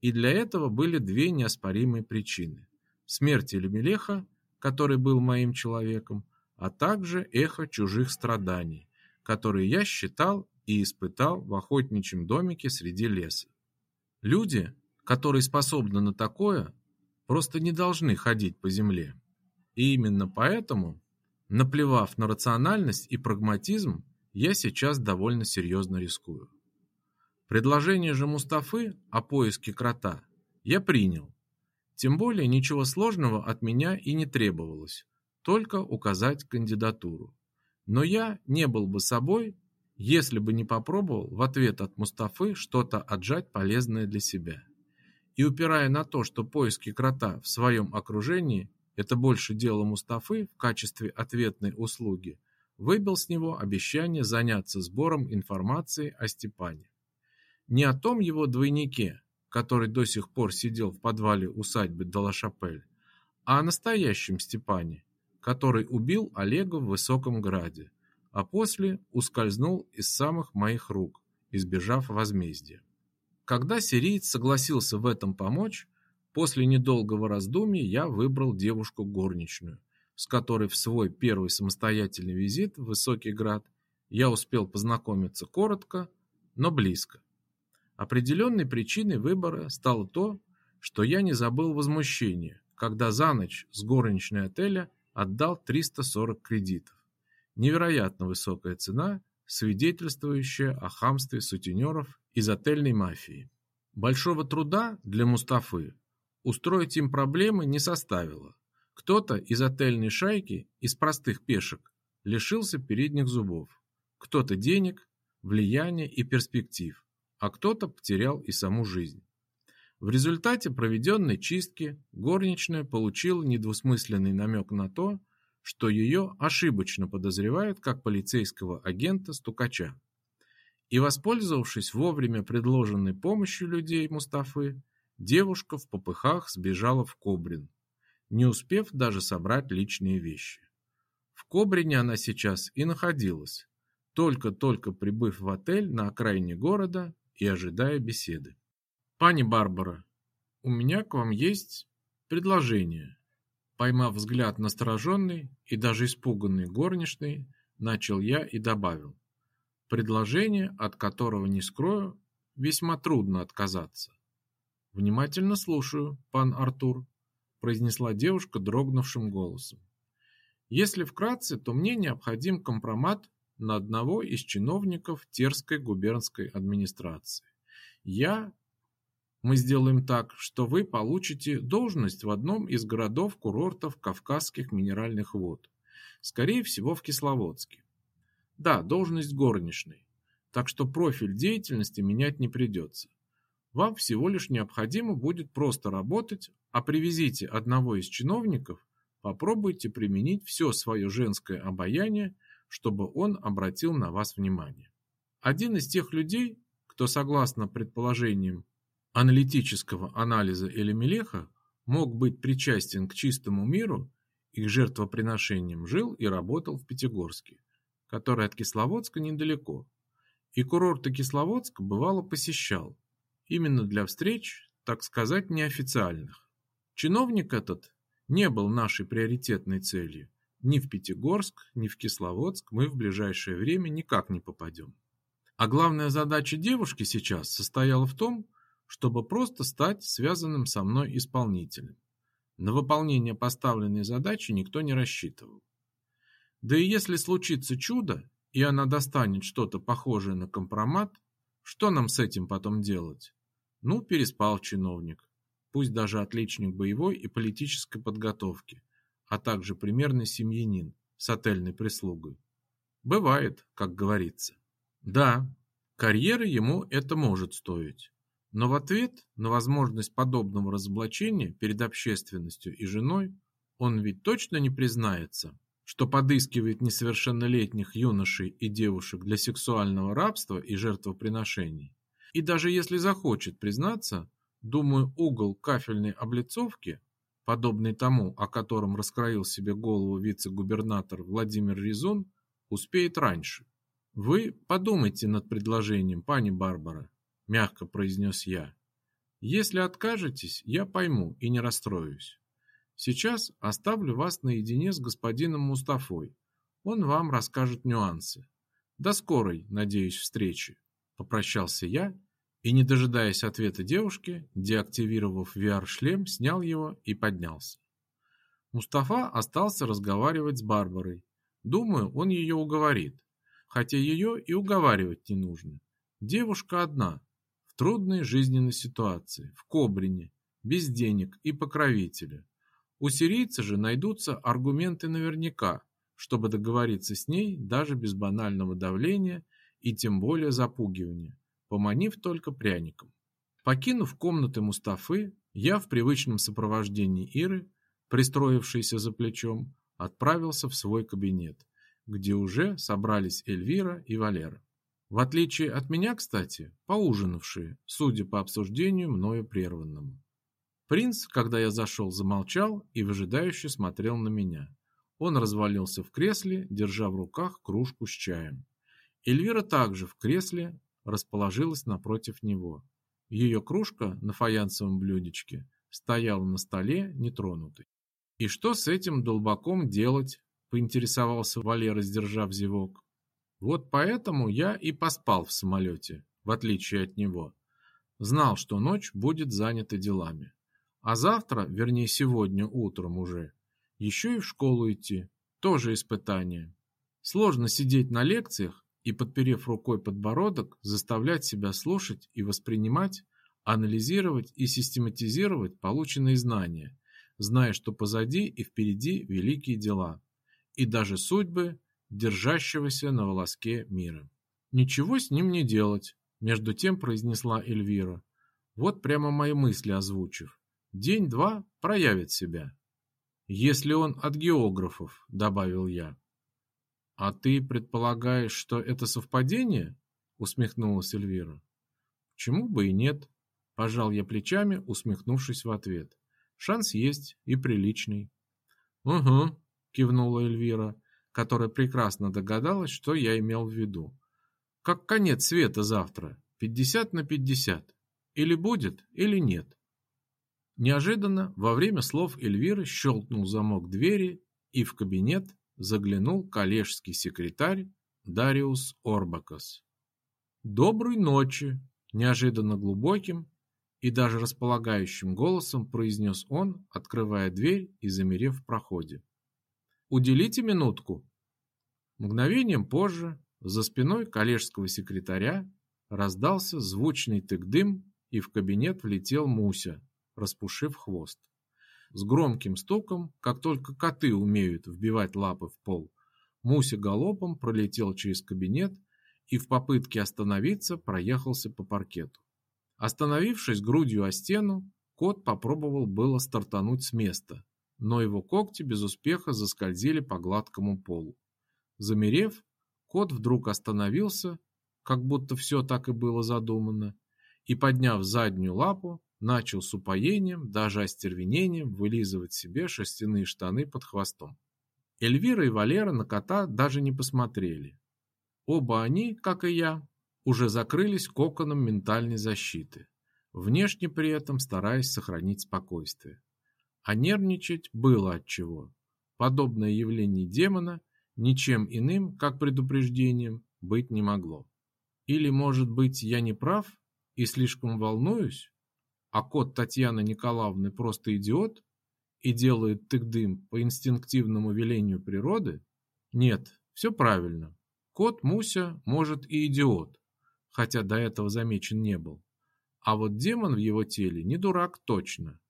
и для этого были две неоспоримые причины. Смерть Элемелеха, который был моим человеком, а также эхо чужих страданий, которые я считал и испытал в охотничьем домике среди леса. Люди, которые способны на такое, просто не должны ходить по земле. И именно поэтому, наплевав на рациональность и прагматизм, я сейчас довольно серьезно рискую. Предложение же Мустафы о поиске крота я принял. Тем более ничего сложного от меня и не требовалось, только указать кандидатуру. Но я не был бы собой, если бы не попробовал в ответ от Мустафы что-то отжать полезное для себя и упирая на то, что поиски крота в своем окружении – это больше дело Мустафы в качестве ответной услуги, выбил с него обещание заняться сбором информации о Степане. Не о том его двойнике, который до сих пор сидел в подвале усадьбы Далашапель, а о настоящем Степане, который убил Олега в Высоком Граде, а после ускользнул из самых моих рук, избежав возмездия. Когда сириец согласился в этом помочь, после недолгого раздумья я выбрал девушку горничную, с которой в свой первый самостоятельный визит в Высокий Град я успел познакомиться коротко, но близко. Определенной причиной выбора стало то, что я не забыл возмущения, когда за ночь с горничной отеля отдал 340 кредитов. Невероятно высокая цена, свидетельствующая о хамстве сутенеров из отельной мафии. Большого труда для Мустафы устроить им проблемы не составило. Кто-то из отельной шайки, из простых пешек, лишился передних зубов, кто-то денег, влияния и перспектив, а кто-то потерял и саму жизнь. В результате проведенной чистки горничная получила недвусмысленный намек на то, что ее ошибочно подозревают как полицейского агента-стукача. И воспользовавшись вовремя предложенной помощью людей Мустафы, девушка в попыхах сбежала в Кобрин, не успев даже собрать личные вещи. В Кобрине она сейчас и находилась, только-только прибыв в отель на окраине города и ожидая беседы. «Пани Барбара, у меня к вам есть предложение». Поймав взгляд настороженный и даже испуганный горничной, начал я и добавил. Предложение, от которого, не скрою, весьма трудно отказаться. «Внимательно слушаю, пан Артур», – произнесла девушка дрогнувшим голосом. «Если вкратце, то мне необходим компромат на одного из чиновников Терской губернской администрации. Я мы сделаем так, что вы получите должность в одном из городов-курортов Кавказских минеральных вод. Скорее всего, в Кисловодске. Да, должность горничной. Так что профиль деятельности менять не придется. Вам всего лишь необходимо будет просто работать, а привезите одного из чиновников, попробуйте применить все свое женское обаяние, чтобы он обратил на вас внимание. Один из тех людей, кто, согласно предположениям аналитического анализа Элемелеха мог быть причастен к чистому миру и к жертвоприношениям, жил и работал в Пятигорске, который от Кисловодска недалеко, и курорты Кисловодска бывало посещал, именно для встреч, так сказать, неофициальных. Чиновник этот не был нашей приоритетной целью. Ни в Пятигорск, ни в Кисловодск мы в ближайшее время никак не попадем. А главная задача девушки сейчас состояла в том, чтобы просто стать связанным со мной исполнителем. На выполнение поставленной задачи никто не рассчитывал. Да и если случится чудо, и она достанет что-то похожее на компромат, что нам с этим потом делать? Ну, переспал чиновник, пусть даже отличник боевой и политической подготовки, а также примерный семьянин с отельной прислугой. Бывает, как говорится. Да, карьеры ему это может стоить. Но в ответ на возможность подобного разоблачения перед общественностью и женой он ведь точно не признается, что подыскивает несовершеннолетних юношей и девушек для сексуального рабства и жертвоприношений. И даже если захочет признаться, думаю, угол кафельной облицовки, подобный тому, о котором раскроил себе голову вице-губернатор Владимир Резун, успеет раньше. Вы подумайте над предложением, пани Барбара мягко произнес я. Если откажетесь, я пойму и не расстроюсь. Сейчас оставлю вас наедине с господином Мустафой. Он вам расскажет нюансы. До скорой, надеюсь, встречи. Попрощался я и, не дожидаясь ответа девушки, деактивировав VR-шлем, снял его и поднялся. Мустафа остался разговаривать с Барбарой. Думаю, он ее уговорит. Хотя ее и уговаривать не нужно. Девушка одна, трудной жизненной ситуации, в Кобрине, без денег и покровителя. У сирийца же найдутся аргументы наверняка, чтобы договориться с ней даже без банального давления и тем более запугивания, поманив только пряником. Покинув комнаты Мустафы, я в привычном сопровождении Иры, пристроившейся за плечом, отправился в свой кабинет, где уже собрались Эльвира и Валера. В отличие от меня, кстати, поужинавшие, судя по обсуждению мною прерванному. Принц, когда я зашел, замолчал и выжидающе смотрел на меня. Он развалился в кресле, держа в руках кружку с чаем. Эльвира также в кресле расположилась напротив него. Ее кружка на фаянсовом блюдечке стояла на столе нетронутой. «И что с этим долбаком делать?» – поинтересовался Валера, сдержав зевок. «Вот поэтому я и поспал в самолете, в отличие от него. Знал, что ночь будет занята делами. А завтра, вернее сегодня утром уже, еще и в школу идти. Тоже испытание. Сложно сидеть на лекциях и, подперев рукой подбородок, заставлять себя слушать и воспринимать, анализировать и систематизировать полученные знания, зная, что позади и впереди великие дела, и даже судьбы, держащегося на волоске мира. «Ничего с ним не делать», – между тем произнесла Эльвира. Вот прямо мои мысли озвучив. День-два проявит себя. Если он от географов, добавил я. А ты предполагаешь, что это совпадение? Усмехнулась Эльвира. Чему бы и нет, пожал я плечами, усмехнувшись в ответ. Шанс есть и приличный. Угу, кивнула Эльвира, которая прекрасно догадалась, что я имел в виду. Как конец света завтра, пятьдесят на пятьдесят. Или будет, или нет. Неожиданно во время слов Эльвиры щелкнул замок двери, и в кабинет заглянул коллежский секретарь Дариус Орбакас. «Доброй ночи!» – неожиданно глубоким и даже располагающим голосом произнес он, открывая дверь и замерев в проходе. «Уделите минутку!» Мгновением позже за спиной коллежского секретаря раздался звучный тык-дым, и в кабинет влетел Муся, распушив хвост. С громким стуком, как только коты умеют вбивать лапы в пол, Муся галопом пролетел через кабинет и в попытке остановиться проехался по паркету. Остановившись грудью о стену, кот попробовал было стартануть с места, но его когти без успеха заскользили по гладкому полу. Замерев, кот вдруг остановился, как будто все так и было задумано, и, подняв заднюю лапу, начал с упоением, даже остервенением, вылизывать себе шерстяные штаны под хвостом. Эльвира и Валера на кота даже не посмотрели. Оба они, как и я, уже закрылись коконом ментальной защиты, внешне при этом стараясь сохранить спокойствие. А нервничать было от чего. Подобное явление демона ничем иным, как предупреждением, быть не могло. Или, может быть, я не прав и слишком волнуюсь? а кот Татьяны Николаевны просто идиот и делает тык-дым по инстинктивному велению природы? Нет, все правильно. Кот Муся, может, и идиот, хотя до этого замечен не был. А вот демон в его теле не дурак точно.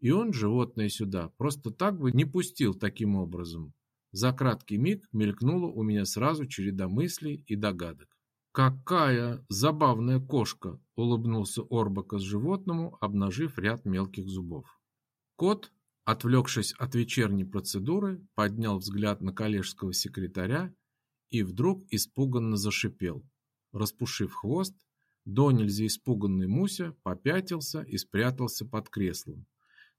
И он животное сюда просто так бы не пустил таким образом. За краткий миг мелькнула у меня сразу череда мыслей и догадок. «Какая забавная кошка!» – улыбнулся Орбакас животному, обнажив ряд мелких зубов. Кот, отвлекшись от вечерней процедуры, поднял взгляд на коллежского секретаря и вдруг испуганно зашипел. Распушив хвост, до нельзя испуганный Муся попятился и спрятался под креслом,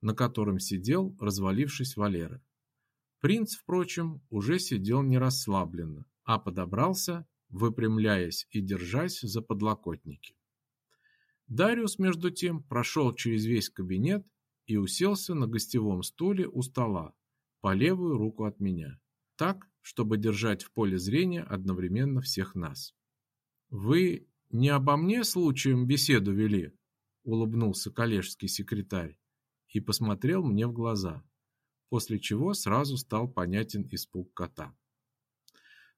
на котором сидел, развалившись Валера. Принц, впрочем, уже сидел не расслабленно, а подобрался выпрямляясь и держась за подлокотники. Дариус, между тем, прошел через весь кабинет и уселся на гостевом стуле у стола, по левую руку от меня, так, чтобы держать в поле зрения одновременно всех нас. «Вы не обо мне случаем беседу вели?» — улыбнулся коллежский секретарь и посмотрел мне в глаза, после чего сразу стал понятен испуг кота.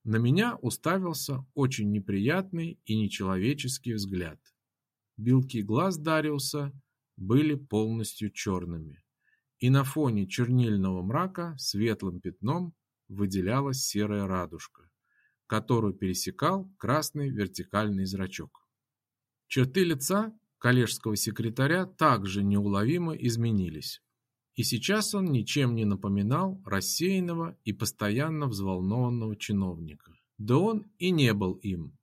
На меня уставился очень неприятный и нечеловеческий взгляд. Белки глаз Дариуса были полностью черными, и на фоне чернильного мрака светлым пятном выделялась серая радужка, которую пересекал красный вертикальный зрачок. Черты лица коллежского секретаря также неуловимо изменились. И сейчас он ничем не напоминал рассеянного и постоянно взволнованного чиновника. Да он и не был им.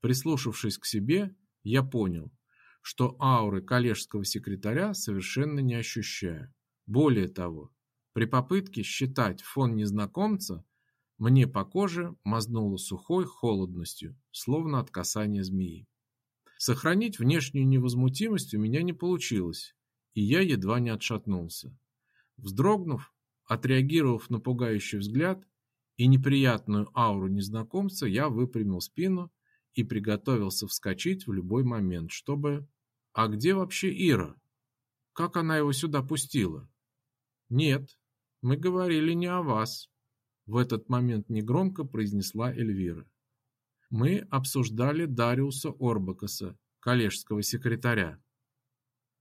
Прислушавшись к себе, я понял, что ауры коллежского секретаря совершенно не ощущаю. Более того, при попытке считать фон незнакомца мне по коже мазнуло сухой холодностью, словно от касания змеи. Сохранить внешнюю невозмутимость у меня не получилось, и я едва не отшатнулся. Вздрогнув, отреагировав на пугающий взгляд и неприятную ауру незнакомца, я выпрямил спину и приготовился вскочить в любой момент, чтобы... А где вообще Ира? Как она его сюда пустила? Нет, мы говорили не о вас. В этот момент негромко произнесла Эльвира. Мы обсуждали Дариуса Орбакаса, коллежского секретаря.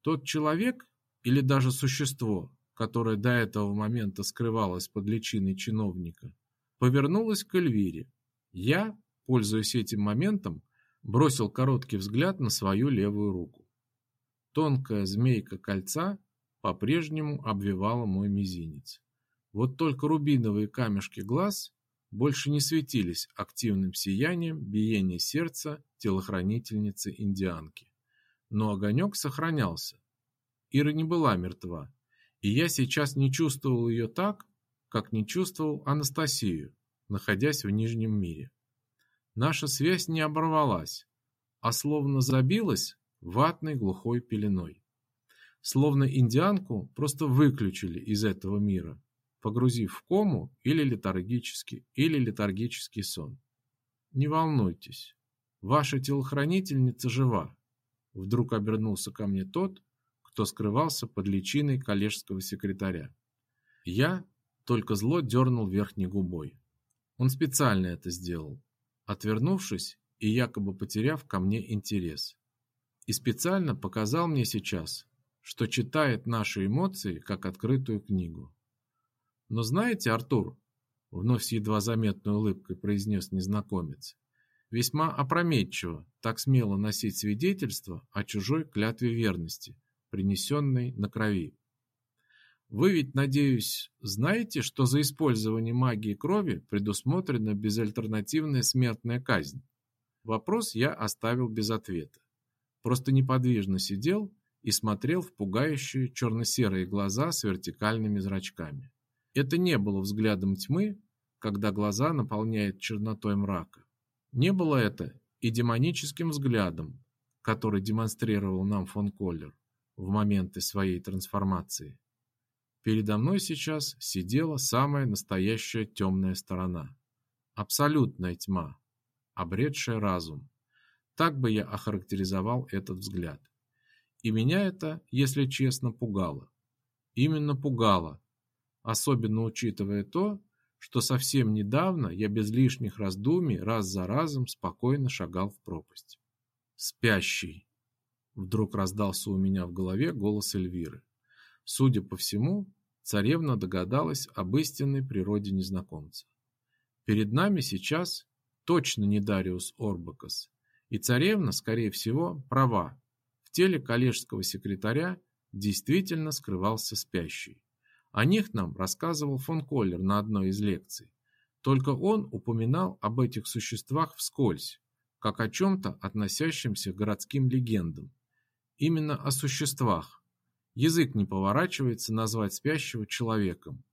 Тот человек или даже существо, которое до этого момента скрывалось под личиной чиновника, повернулось к Эльвире. Я, пользуясь этим моментом, бросил короткий взгляд на свою левую руку. Тонкая змейка кольца по-прежнему обвивала мой мизинец. Вот только рубиновые камешки глаз больше не светились активным сиянием биения сердца телохранительницы-индианки. Но огонек сохранялся. Ира не была мертва, и я сейчас не чувствовал ее так, как не чувствовал Анастасию, находясь в Нижнем мире. Наша связь не оборвалась, а словно забилась ватной глухой пеленой. Словно индианку просто выключили из этого мира, погрузив в кому или летаргический, или летаргический сон. Не волнуйтесь, ваша телохранительница жива. Вдруг обернулся ко мне тот, кто скрывался под личиной коллежского секретаря. Я только зло дернул верхней губой. Он специально это сделал, отвернувшись и якобы потеряв ко мне интерес. И специально показал мне сейчас, что читает наши эмоции как открытую книгу. Но знаете, Артур, вновь с едва заметной улыбкой произнес незнакомец, весьма опрометчиво так смело носить свидетельство о чужой клятве верности, принесенной на крови. Вы ведь, надеюсь, знаете, что за использование магии крови предусмотрена безальтернативная смертная казнь? Вопрос я оставил без ответа. Просто неподвижно сидел и смотрел в пугающие черно-серые глаза с вертикальными зрачками. Это не было взглядом тьмы, когда глаза наполняет чернотой мрака. Не было это и демоническим взглядом, который демонстрировал нам фон Коллер в моменты своей трансформации. Передо мной сейчас сидела самая настоящая темная сторона. Абсолютная тьма, обретшая разум. Так бы я охарактеризовал этот взгляд. И меня это, если честно, пугало. Именно пугало, особенно учитывая то, что совсем недавно я без лишних раздумий раз за разом спокойно шагал в пропасть. «Спящий!» Вдруг раздался у меня в голове голос Эльвиры. Судя по всему, царевна догадалась об истинной природе незнакомца. Перед нами сейчас точно не Дариус Орбакас, и царевна, скорее всего, права. В теле коллежского секретаря действительно скрывался спящий. О них нам рассказывал фон Коллер на одной из лекций. Только он упоминал об этих существах вскользь, как о чем-то относящемся к городским легендам. Именно о существах. Язык не поворачивается назвать спящего человеком.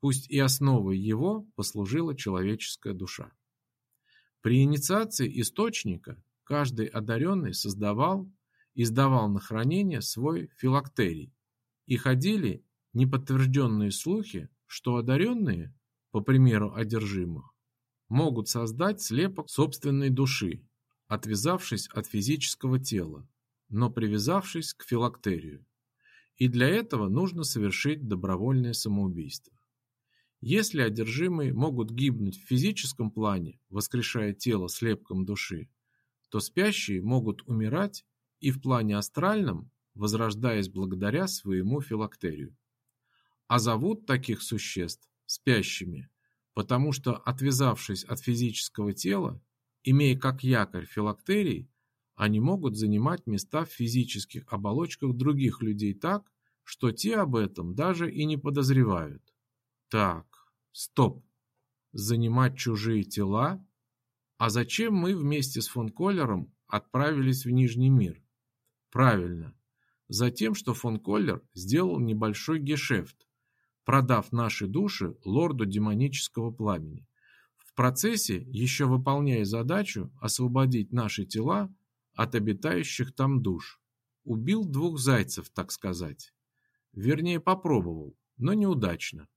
Пусть и основой его послужила человеческая душа. При инициации источника каждый одаренный создавал и сдавал на хранение свой филактерий. И ходили неподтвержденные слухи, что одаренные, по примеру одержимых, могут создать слепок собственной души, отвязавшись от физического тела, но привязавшись к филактерию. И для этого нужно совершить добровольное самоубийство. Если одержимые могут гибнуть в физическом плане, воскрешая тело слепком души, то спящие могут умирать и в плане астральном, возрождаясь благодаря своему филактерию а зовут таких существ спящими, потому что, отвязавшись от физического тела, имея как якорь филактерий, они могут занимать места в физических оболочках других людей так, что те об этом даже и не подозревают. Так, стоп. Занимать чужие тела? А зачем мы вместе с фон Коллером отправились в Нижний мир? Правильно. Затем, что фон Коллер сделал небольшой гешефт, продав наши души лорду демонического пламени. В процессе, еще выполняя задачу освободить наши тела от обитающих там душ, убил двух зайцев, так сказать. Вернее, попробовал, но неудачно.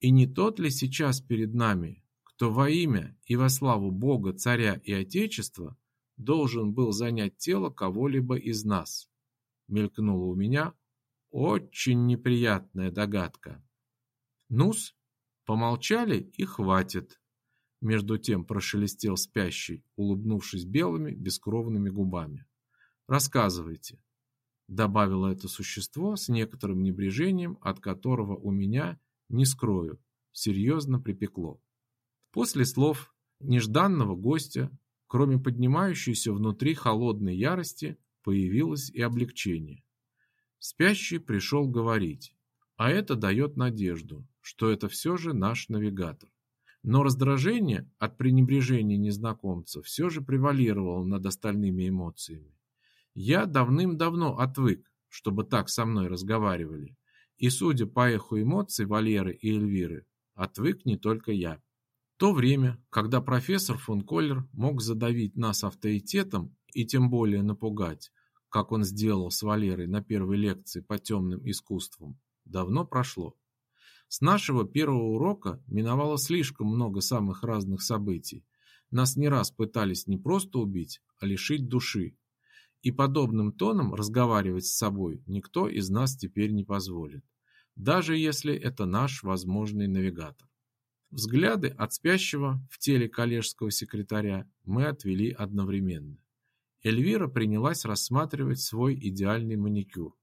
И не тот ли сейчас перед нами, кто во имя и во славу Бога, Царя и Отечества должен был занять тело кого-либо из нас? Мелькнула у меня очень неприятная догадка. Нус, помолчали и хватит. Между тем прошелестел спящий, улыбнувшись белыми, бескровными губами. Рассказывайте, добавило это существо с некоторым небрежением, от которого у меня, не скрою, серьезно припекло. После слов нежданного гостя, кроме поднимающейся внутри холодной ярости, появилось и облегчение. Спящий пришел говорить, а это дает надежду, что это все же наш навигатор. Но раздражение от пренебрежения незнакомца все же превалировало над остальными эмоциями. Я давным-давно отвык, чтобы так со мной разговаривали, и, судя по эху эмоций Валеры и Эльвиры, отвык не только я. То время, когда профессор фон Коллер мог задавить нас авторитетом и тем более напугать, как он сделал с Валерой на первой лекции по темным искусствам, давно прошло. С нашего первого урока миновало слишком много самых разных событий. Нас не раз пытались не просто убить, а лишить души. И подобным тоном разговаривать с собой никто из нас теперь не позволит, даже если это наш возможный навигатор. Взгляды от спящего в теле коллежского секретаря мы отвели одновременно. Эльвира принялась рассматривать свой идеальный маникюр.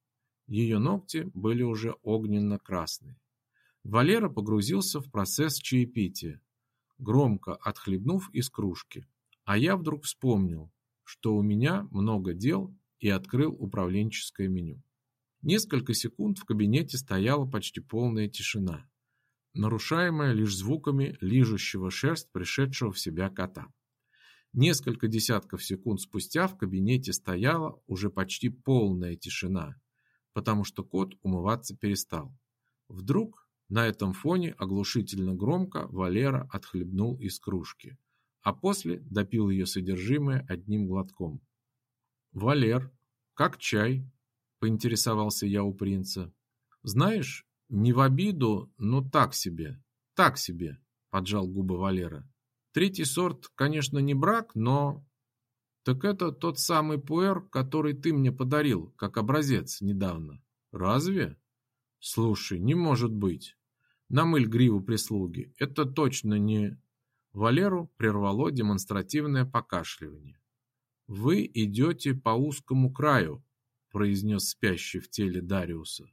Ее ногти были уже огненно-красные. Валера погрузился в процесс чаепития, громко отхлебнув из кружки. А я вдруг вспомнил, что у меня много дел и открыл управленческое меню. Несколько секунд в кабинете стояла почти полная тишина, нарушаемая лишь звуками лижущего шерсть пришедшего в себя кота. Несколько десятков секунд спустя в кабинете стояла уже почти полная тишина, потому что кот умываться перестал. Вдруг на этом фоне оглушительно громко Валера отхлебнул из кружки, а после допил ее содержимое одним глотком. «Валер, как чай?» – поинтересовался я у принца. «Знаешь, не в обиду, но так себе, так себе», – поджал губы Валера. Третий сорт, конечно, не брак, но... Так это тот самый пуэр, который ты мне подарил, как образец недавно. Разве? Слушай, не может быть. Намыль гриву прислуги. Это точно не... Валеру прервало демонстративное покашливание. «Вы идете по узкому краю», — произнес спящий в теле Дариуса.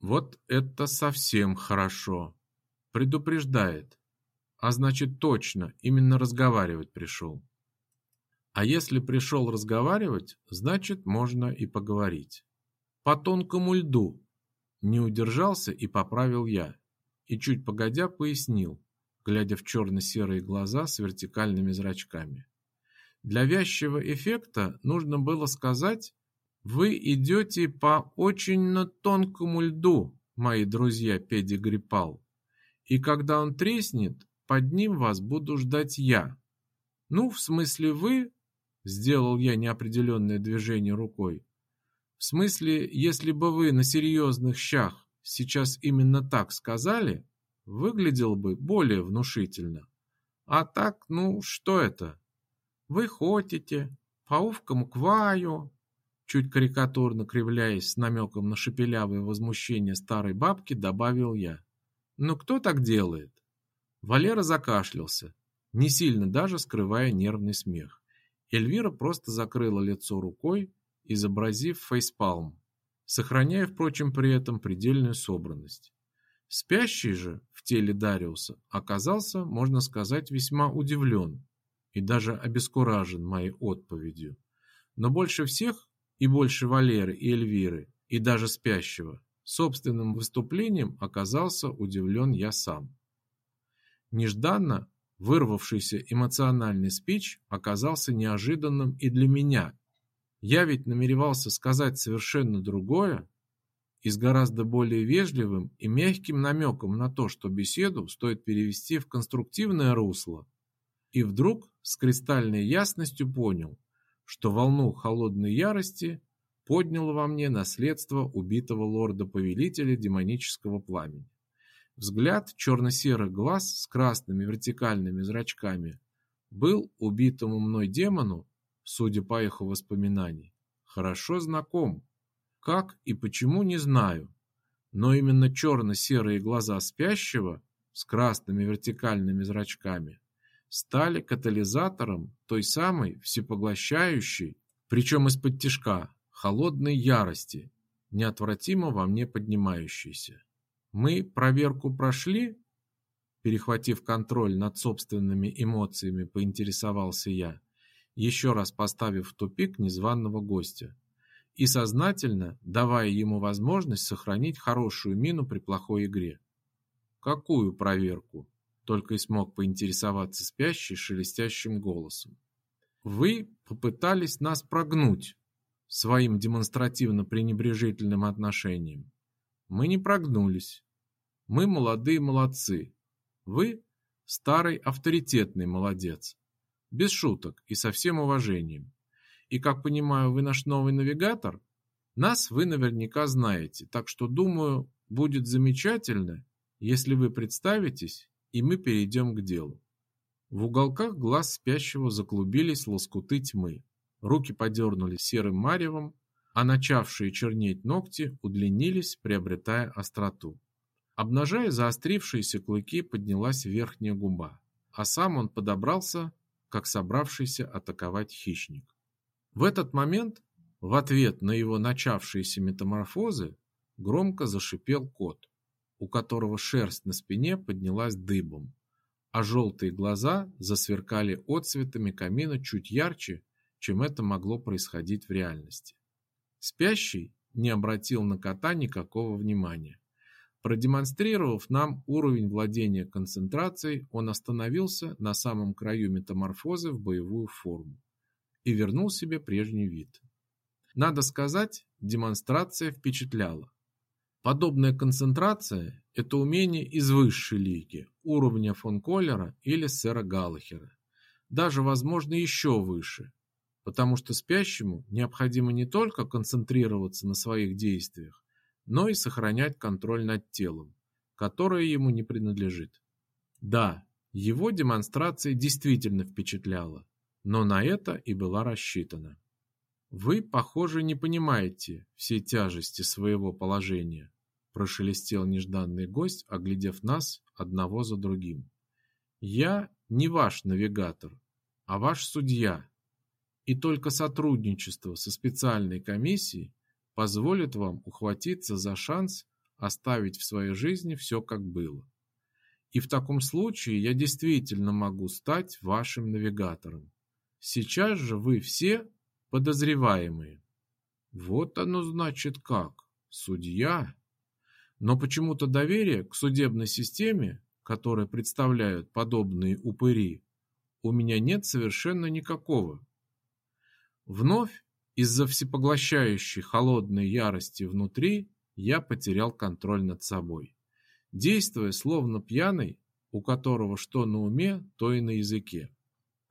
«Вот это совсем хорошо. Предупреждает а значит точно, именно разговаривать пришел. А если пришел разговаривать, значит можно и поговорить. По тонкому льду. Не удержался и поправил я. И чуть погодя пояснил, глядя в черно-серые глаза с вертикальными зрачками. Для вязчего эффекта нужно было сказать «Вы идете по очень тонкому льду, мои друзья педигрипал, и когда он треснет, под ним вас буду ждать я. Ну, в смысле вы, сделал я неопределенное движение рукой. В смысле, если бы вы на серьезных щах сейчас именно так сказали, выглядел бы более внушительно. А так, ну, что это? Вы хотите, по узкому кваю, чуть карикатурно кривляясь с намеком на шепелявое возмущение старой бабки, добавил я. Ну, кто так делает? Валера закашлялся, не сильно даже скрывая нервный смех. Эльвира просто закрыла лицо рукой, изобразив фейспалм, сохраняя, впрочем, при этом предельную собранность. Спящий же в теле Дариуса оказался, можно сказать, весьма удивлен и даже обескуражен моей отповедью. Но больше всех, и больше Валеры и Эльвиры, и даже спящего, собственным выступлением оказался удивлен я сам. Нежданно вырвавшийся эмоциональный спич оказался неожиданным и для меня. Я ведь намеревался сказать совершенно другое и с гораздо более вежливым и мягким намеком на то, что беседу стоит перевести в конструктивное русло. И вдруг с кристальной ясностью понял, что волну холодной ярости подняло во мне наследство убитого лорда-повелителя демонического пламени. Взгляд черно-серых глаз с красными вертикальными зрачками был убитому мной демону, судя по их воспоминаний, хорошо знаком. Как и почему не знаю, но именно черно-серые глаза спящего с красными вертикальными зрачками стали катализатором той самой всепоглощающей, причем из-под тишка, холодной ярости, неотвратимо во мне поднимающейся. Мы проверку прошли? Перехватив контроль над собственными эмоциями, поинтересовался я, еще раз поставив в тупик незваного гостя и сознательно давая ему возможность сохранить хорошую мину при плохой игре. Какую проверку? Только и смог поинтересоваться спящий шелестящим голосом. Вы попытались нас прогнуть своим демонстративно пренебрежительным отношением. Мы не прогнулись. Мы молодые молодцы. Вы старый авторитетный молодец. Без шуток и со всем уважением. И, как понимаю, вы наш новый навигатор? Нас вы наверняка знаете, так что, думаю, будет замечательно, если вы представитесь, и мы перейдем к делу. В уголках глаз спящего заклубились лоскуты тьмы. Руки подернулись серым маревом, а начавшие чернеть ногти удлинились, приобретая остроту. Обнажая заострившиеся клыки, поднялась верхняя губа, а сам он подобрался, как собравшийся атаковать хищник. В этот момент, в ответ на его начавшиеся метаморфозы, громко зашипел кот, у которого шерсть на спине поднялась дыбом, а желтые глаза засверкали отцветами камина чуть ярче, чем это могло происходить в реальности. Спящий не обратил на кота никакого внимания. Продемонстрировав нам уровень владения концентрацией, он остановился на самом краю метаморфозы в боевую форму и вернул себе прежний вид. Надо сказать, демонстрация впечатляла. Подобная концентрация – это умение из высшей лиги, уровня фон Коллера или сэра Галлахера. Даже, возможно, еще выше, потому что спящему необходимо не только концентрироваться на своих действиях, но и сохранять контроль над телом, которое ему не принадлежит. Да, его демонстрация действительно впечатляла, но на это и была рассчитана. Вы, похоже, не понимаете всей тяжести своего положения, прошелестел нежданный гость, оглядев нас одного за другим. Я не ваш навигатор, а ваш судья и только сотрудничество со специальной комиссией позволит вам ухватиться за шанс оставить в своей жизни все как было. И в таком случае я действительно могу стать вашим навигатором. Сейчас же вы все подозреваемые. Вот оно значит как. Судья. Но почему-то доверие к судебной системе, которое представляют подобные упыри, у меня нет совершенно никакого. Вновь из-за всепоглощающей холодной ярости внутри я потерял контроль над собой, действуя словно пьяный, у которого что на уме, то и на языке.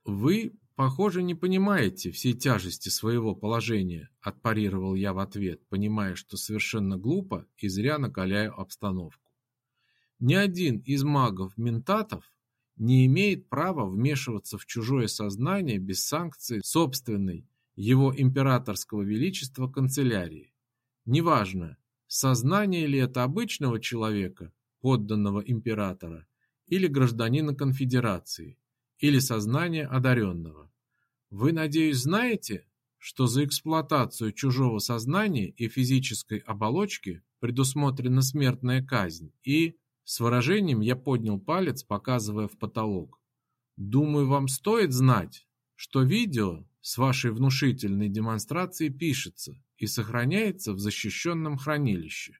Вы, похоже, не понимаете всей тяжести своего положения, отпарировал я в ответ, понимая, что совершенно глупо и зря накаляю обстановку. Ни один из магов-ментатов не имеет права вмешиваться в чужое сознание без санкции собственной его императорского величества канцелярии. Неважно, сознание ли это обычного человека, подданного императора, или гражданина конфедерации, или сознание одаренного. Вы, надеюсь, знаете, что за эксплуатацию чужого сознания и физической оболочки предусмотрена смертная казнь, и, с выражением я поднял палец, показывая в потолок. Думаю, вам стоит знать, что видео с вашей внушительной демонстрацией пишется и сохраняется в защищенном хранилище.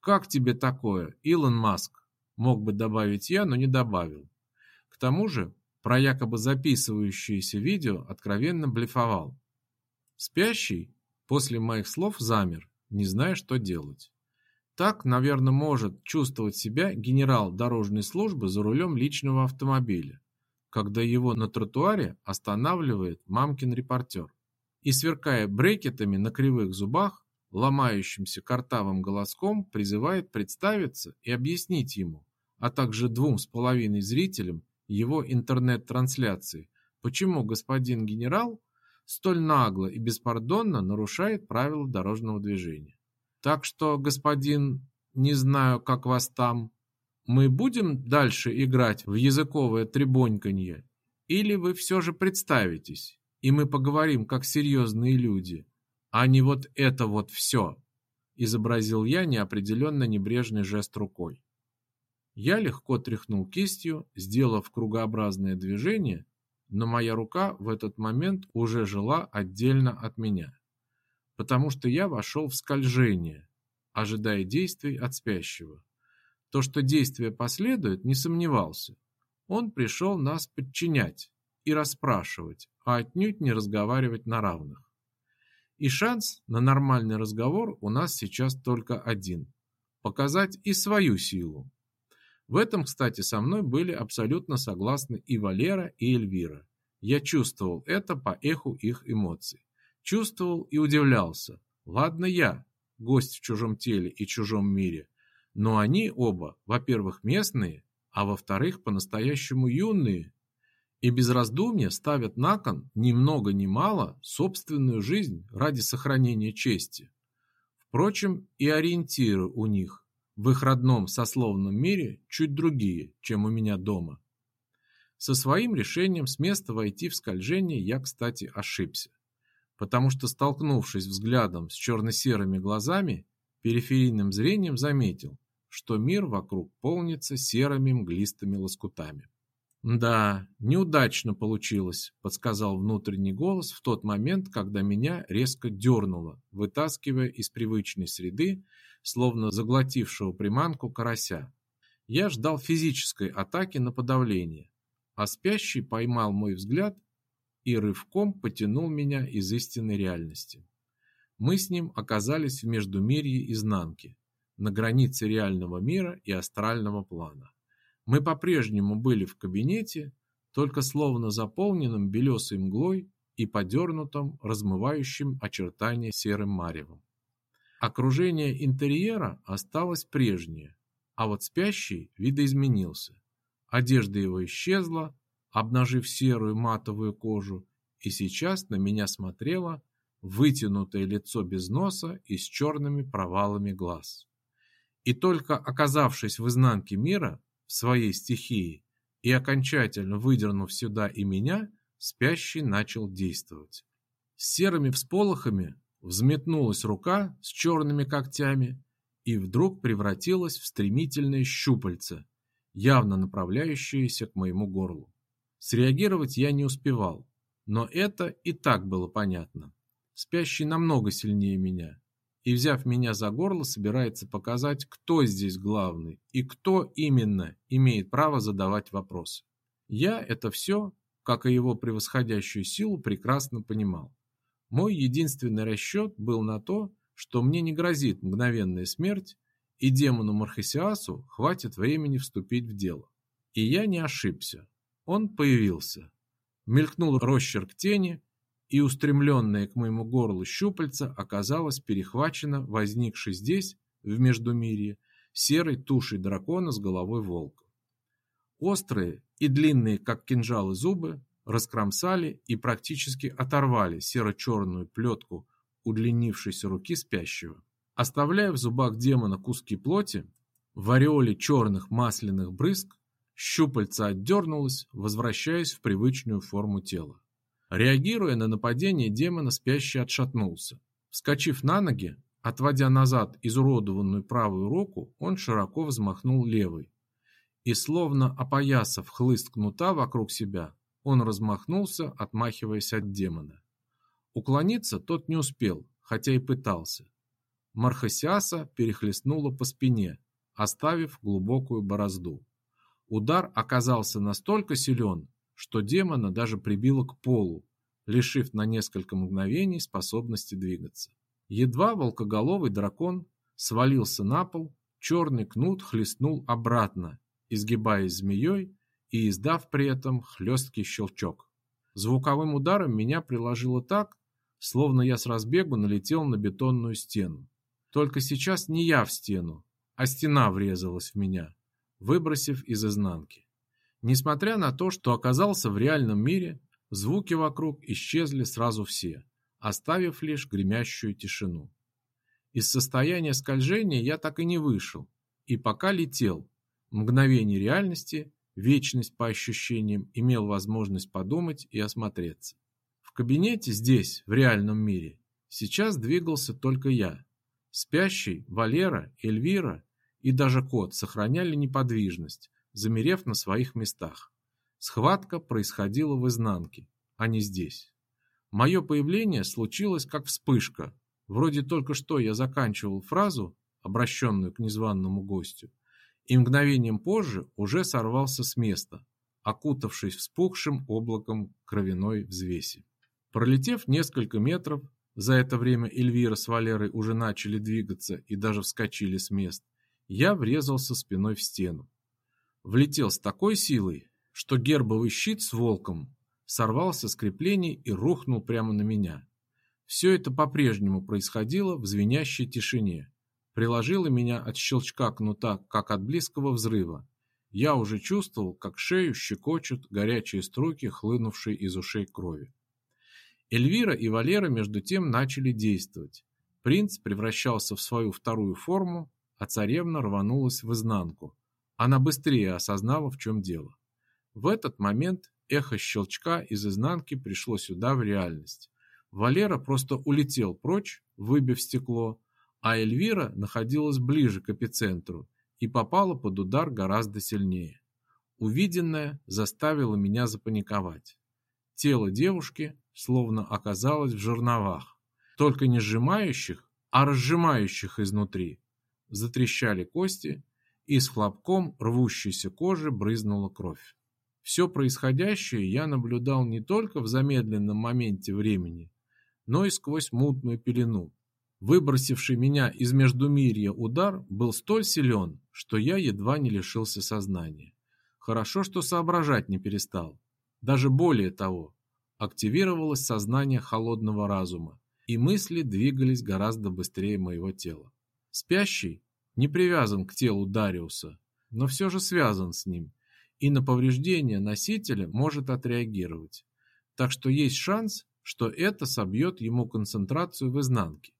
Как тебе такое, Илон Маск? Мог бы добавить я, но не добавил. К тому же, про якобы записывающееся видео откровенно блефовал. Спящий после моих слов замер, не зная, что делать. Так, наверное, может чувствовать себя генерал дорожной службы за рулем личного автомобиля, когда его на тротуаре останавливает мамкин репортер. И, сверкая брекетами на кривых зубах, ломающимся картавым голоском призывает представиться и объяснить ему, а также двум с половиной зрителям его интернет-трансляции, почему господин генерал столь нагло и беспардонно нарушает правила дорожного движения. Так что, господин, не знаю, как вас там, мы будем дальше играть в языковое требоньканье, или вы все же представитесь, и мы поговорим как серьезные люди, а не вот это вот все, изобразил я неопределенно небрежный жест рукой. Я легко тряхнул кистью, сделав кругообразное движение, но моя рука в этот момент уже жила отдельно от меня потому что я вошел в скольжение, ожидая действий от спящего. То, что действие последует, не сомневался. Он пришел нас подчинять и расспрашивать, а отнюдь не разговаривать на равных. И шанс на нормальный разговор у нас сейчас только один – показать и свою силу. В этом, кстати, со мной были абсолютно согласны и Валера, и Эльвира. Я чувствовал это по эху их эмоций. Чувствовал и удивлялся. Ладно я, гость в чужом теле и чужом мире, но они оба, во-первых, местные, а во-вторых, по-настоящему юные, и без раздумья ставят на кон ни много ни мало собственную жизнь ради сохранения чести. Впрочем, и ориентиры у них в их родном сословном мире чуть другие, чем у меня дома. Со своим решением с места войти в скольжение я, кстати, ошибся потому что, столкнувшись взглядом с черно-серыми глазами, периферийным зрением заметил, что мир вокруг полнится серыми мглистыми лоскутами. «Да, неудачно получилось», – подсказал внутренний голос в тот момент, когда меня резко дернуло, вытаскивая из привычной среды, словно заглотившего приманку карася. Я ждал физической атаки на подавление, а спящий поймал мой взгляд и рывком потянул меня из истинной реальности. Мы с ним оказались в междумирье изнанки, на границе реального мира и астрального плана. Мы по-прежнему были в кабинете, только словно заполненном белесой мглой и подернутом, размывающим очертания серым маревом. Окружение интерьера осталось прежнее, а вот спящий видоизменился. Одежда его исчезла, обнажив серую матовую кожу, и сейчас на меня смотрело вытянутое лицо без носа и с черными провалами глаз. И только оказавшись в изнанке мира, в своей стихии, и окончательно выдернув сюда и меня, спящий начал действовать. С серыми всполохами взметнулась рука с черными когтями и вдруг превратилась в стремительное щупальце, явно направляющееся к моему горлу. Среагировать я не успевал, но это и так было понятно. Спящий намного сильнее меня, и, взяв меня за горло, собирается показать, кто здесь главный и кто именно имеет право задавать вопросы. Я это все, как и его превосходящую силу, прекрасно понимал. Мой единственный расчет был на то, что мне не грозит мгновенная смерть, и демону Мархесиасу хватит времени вступить в дело. И я не ошибся. Он появился. Мелькнул росчерк тени, и устремленное к моему горлу щупальце оказалось перехвачено возникшей здесь, в Междумирье, серой тушей дракона с головой волка. Острые и длинные, как кинжалы, зубы раскромсали и практически оторвали серо-черную плетку удлинившейся руки спящего. Оставляя в зубах демона куски плоти, в ореоле черных масляных брызг Щупальце отдернулось, возвращаясь в привычную форму тела. Реагируя на нападение демона, спящий отшатнулся. Вскочив на ноги, отводя назад изуродованную правую руку, он широко взмахнул левой. И словно опоясав хлыст кнута вокруг себя, он размахнулся, отмахиваясь от демона. Уклониться тот не успел, хотя и пытался. Мархасиаса перехлестнула по спине, оставив глубокую борозду. Удар оказался настолько силен, что демона даже прибило к полу, лишив на несколько мгновений способности двигаться. Едва волкоголовый дракон свалился на пол, черный кнут хлестнул обратно, изгибаясь змеей и издав при этом хлесткий щелчок. Звуковым ударом меня приложило так, словно я с разбегу налетел на бетонную стену. Только сейчас не я в стену, а стена врезалась в меня, выбросив из изнанки. Несмотря на то, что оказался в реальном мире, звуки вокруг исчезли сразу все, оставив лишь гремящую тишину. Из состояния скольжения я так и не вышел, и пока летел, мгновение реальности, вечность по ощущениям, имел возможность подумать и осмотреться. В кабинете здесь, в реальном мире, сейчас двигался только я. Спящий, Валера, Эльвира и даже кот сохраняли неподвижность, замерев на своих местах. Схватка происходила в изнанке, а не здесь. Мое появление случилось как вспышка. Вроде только что я заканчивал фразу, обращенную к незваному гостю, и мгновением позже уже сорвался с места, окутавшись вспухшим облаком кровяной взвеси. Пролетев несколько метров, за это время Эльвира с Валерой уже начали двигаться и даже вскочили с мест, я врезался спиной в стену влетел с такой силой, что гербовый щит с волком сорвался с креплений и рухнул прямо на меня. Все это по-прежнему происходило в звенящей тишине. Приложило меня от щелчка кнута, как от близкого взрыва. Я уже чувствовал, как шею щекочут горячие струйки, хлынувшие из ушей крови. Эльвира и Валера между тем начали действовать. Принц превращался в свою вторую форму, а царевна рванулась в изнанку, она быстрее осознала, в чем дело. В этот момент эхо щелчка из изнанки пришло сюда в реальность. Валера просто улетел прочь, выбив стекло, а Эльвира находилась ближе к эпицентру и попала под удар гораздо сильнее. Увиденное заставило меня запаниковать. Тело девушки словно оказалось в жерновах, только не сжимающих, а разжимающих изнутри. Затрещали кости, и с хлопком рвущейся кожи брызнула кровь. Все происходящее я наблюдал не только в замедленном моменте времени, но и сквозь мутную пелену. Выбросивший меня из междумирья удар был столь силен, что я едва не лишился сознания. Хорошо, что соображать не перестал. Даже более того, активировалось сознание холодного разума, и мысли двигались гораздо быстрее моего тела. Спящий не привязан к телу Дариуса, но все же связан с ним, и на повреждение носителя может отреагировать. Так что есть шанс, что это собьет ему концентрацию в изнанке.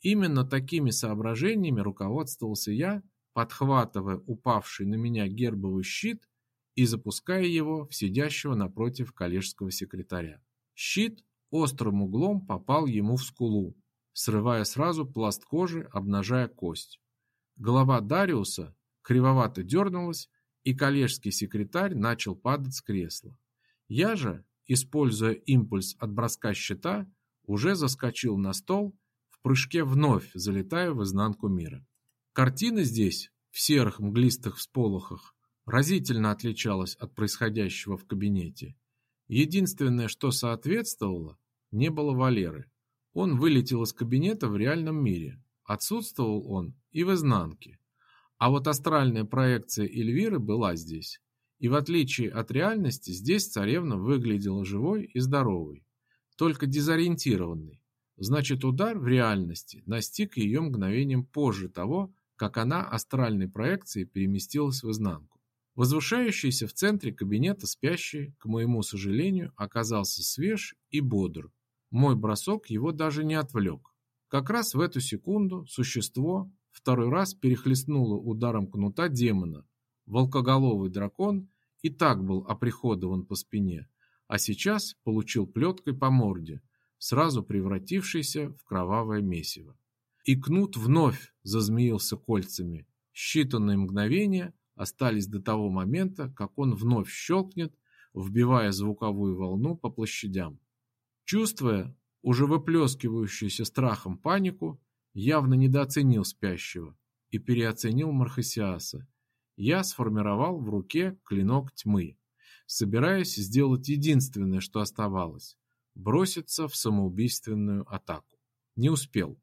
Именно такими соображениями руководствовался я, подхватывая упавший на меня гербовый щит и запуская его в сидящего напротив коллежского секретаря. Щит острым углом попал ему в скулу, срывая сразу пласт кожи, обнажая кость. Голова Дариуса кривовато дернулась, и коллежский секретарь начал падать с кресла. Я же, используя импульс от броска щита, уже заскочил на стол, в прыжке вновь залетая в изнанку мира. Картина здесь, в серых мглистых всполохах, разительно отличалась от происходящего в кабинете. Единственное, что соответствовало, не было Валеры. Он вылетел из кабинета в реальном мире. Отсутствовал он и в изнанке. А вот астральная проекция Эльвиры была здесь. И в отличие от реальности, здесь царевна выглядела живой и здоровой, только дезориентированной. Значит, удар в реальности настиг ее мгновением позже того, как она астральной проекцией переместилась в изнанку. Возвышающийся в центре кабинета спящий, к моему сожалению, оказался свеж и бодр. Мой бросок его даже не отвлек. Как раз в эту секунду существо второй раз перехлестнуло ударом кнута демона. Волкоголовый дракон и так был оприходован по спине, а сейчас получил плеткой по морде, сразу превратившийся в кровавое месиво. И кнут вновь зазмеился кольцами. Считанные мгновения остались до того момента, как он вновь щелкнет, вбивая звуковую волну по площадям. Чувствуя уже выплескивающуюся страхом панику, явно недооценил спящего и переоценил Мархасиаса. Я сформировал в руке клинок тьмы, собираясь сделать единственное, что оставалось броситься в самоубийственную атаку. Не успел.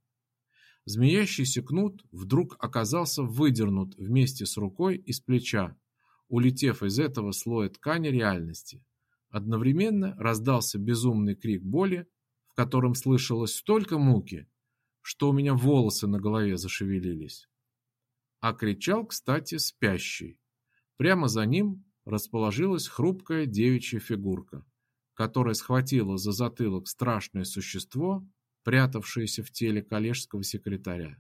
Змеящийся кнут вдруг оказался выдернут вместе с рукой из плеча, улетев из этого слоя ткани реальности. Одновременно раздался безумный крик боли, в котором слышалось столько муки, что у меня волосы на голове зашевелились. А кричал, кстати, спящий. Прямо за ним расположилась хрупкая девичья фигурка, которая схватила за затылок страшное существо, прятавшееся в теле коллежского секретаря.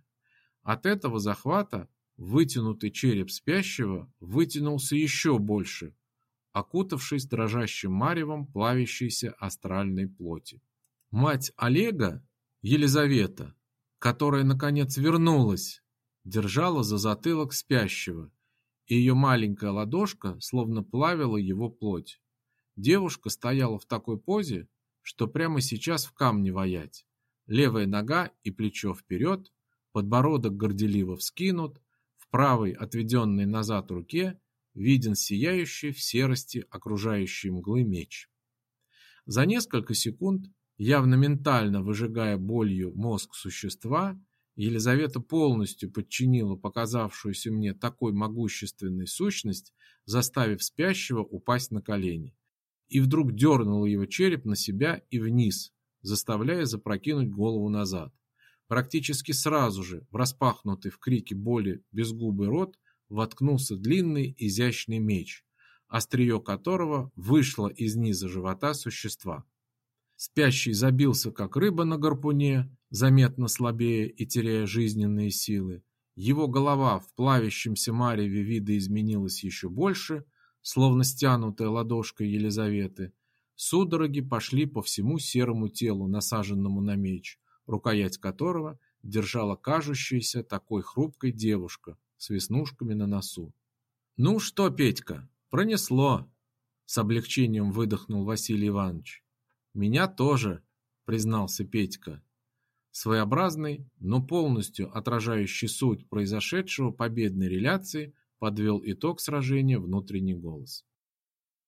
От этого захвата вытянутый череп спящего вытянулся еще больше, окутавшись дрожащим маревом плавящейся астральной плоти. Мать Олега, Елизавета, которая наконец вернулась, держала за затылок спящего, и ее маленькая ладошка словно плавила его плоть. Девушка стояла в такой позе, что прямо сейчас в камне воять. Левая нога и плечо вперед, подбородок горделиво вскинут, в правой, отведенной назад руке, виден сияющий в серости окружающей мглы меч. За несколько секунд, явно ментально выжигая болью мозг существа, Елизавета полностью подчинила показавшуюся мне такой могущественной сущность, заставив спящего упасть на колени. И вдруг дернула его череп на себя и вниз, заставляя запрокинуть голову назад. Практически сразу же в распахнутый в крике боли безгубый рот воткнулся длинный изящный меч, острие которого вышло из низа живота существа. Спящий забился, как рыба на гарпуне, заметно слабее и теряя жизненные силы. Его голова в плавящемся мареве вида изменилась еще больше, словно стянутая ладошкой Елизаветы. Судороги пошли по всему серому телу, насаженному на меч, рукоять которого держала кажущаяся такой хрупкой девушка с веснушками на носу. «Ну что, Петька, пронесло!» С облегчением выдохнул Василий Иванович. «Меня тоже», признался Петька. Своеобразный, но полностью отражающий суть произошедшего победной реляции подвел итог сражения внутренний голос.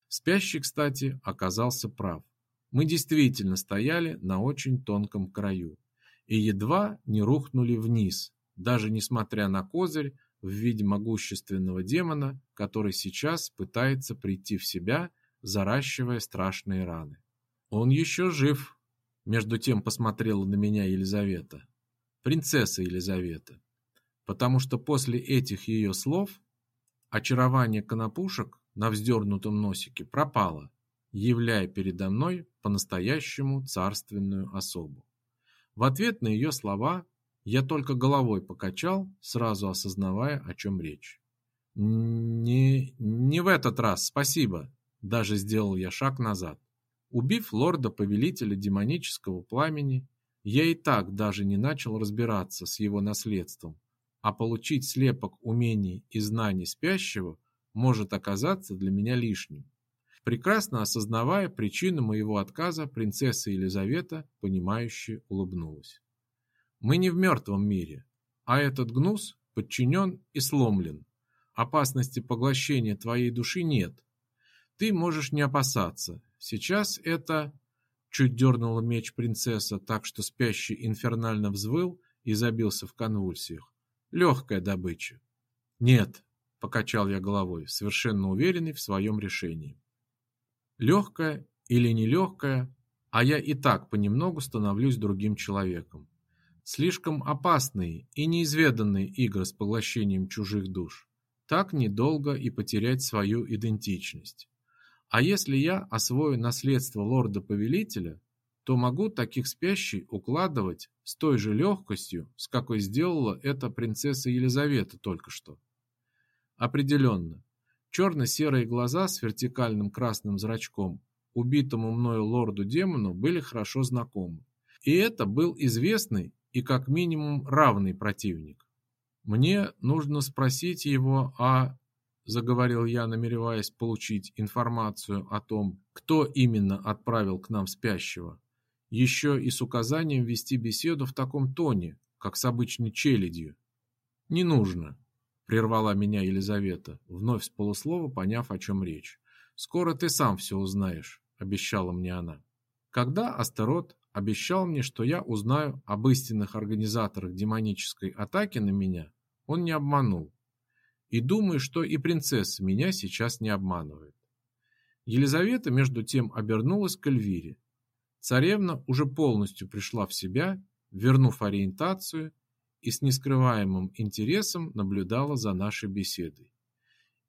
Спящий, кстати, оказался прав. Мы действительно стояли на очень тонком краю и едва не рухнули вниз, даже несмотря на козырь в виде могущественного демона, который сейчас пытается прийти в себя, заращивая страшные раны. Он еще жив, между тем посмотрела на меня Елизавета. Принцесса Елизавета. Потому что после этих ее слов очарование конопушек на вздернутом носике пропало, являя передо мной по-настоящему царственную особу. В ответ на ее слова я только головой покачал, сразу осознавая, о чем речь. «Не, не в этот раз, спасибо!» Даже сделал я шаг назад. Убив лорда-повелителя демонического пламени, я и так даже не начал разбираться с его наследством, а получить слепок умений и знаний спящего может оказаться для меня лишним. Прекрасно осознавая причину моего отказа, принцесса Елизавета, понимающе улыбнулась. Мы не в мертвом мире, а этот гнус подчинен и сломлен. Опасности поглощения твоей души нет. Ты можешь не опасаться, Сейчас это... Чуть дернула меч принцесса, так что спящий инфернально взвыл и забился в конвульсиях. Легкая добыча. Нет, покачал я головой, совершенно уверенный в своем решении. Легкая или нелегкая, а я и так понемногу становлюсь другим человеком. Слишком опасные и неизведанные игры с поглощением чужих душ. Так недолго и потерять свою идентичность. А если я освою наследство лорда-повелителя, то могу таких спящих укладывать с той же легкостью, с какой сделала это принцесса Елизавета только что. Определенно, черно-серые глаза с вертикальным красным зрачком убитому мною лорду-демону были хорошо знакомы. И это был известный и как минимум равный противник. Мне нужно спросить его о заговорил я, намереваясь получить информацию о том, кто именно отправил к нам спящего, еще и с указанием вести беседу в таком тоне, как с обычной челядью. «Не нужно», — прервала меня Елизавета, вновь с полуслова поняв, о чем речь. «Скоро ты сам все узнаешь», — обещала мне она. Когда Астерот обещал мне, что я узнаю об истинных организаторах демонической атаки на меня, он не обманул. И думаю, что и принцесса меня сейчас не обманывает. Елизавета, между тем, обернулась к Эльвире. Царевна уже полностью пришла в себя, вернув ориентацию, и с нескрываемым интересом наблюдала за нашей беседой.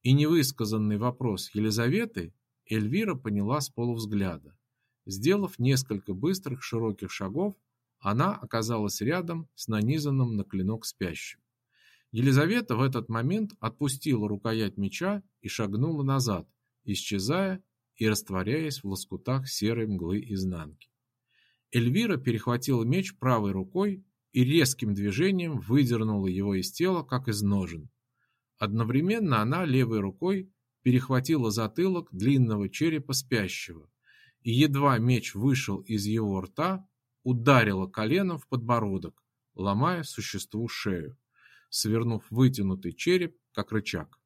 И невысказанный вопрос Елизаветы Эльвира поняла с полувзгляда. Сделав несколько быстрых широких шагов, она оказалась рядом с нанизанным на клинок спящим. Елизавета в этот момент отпустила рукоять меча и шагнула назад, исчезая и растворяясь в лоскутах серой мглы изнанки. Эльвира перехватила меч правой рукой и резким движением выдернула его из тела, как из ножен. Одновременно она левой рукой перехватила затылок длинного черепа спящего, и едва меч вышел из его рта, ударила коленом в подбородок, ломая существу шею, свернув вытянутый череп, как рычаг.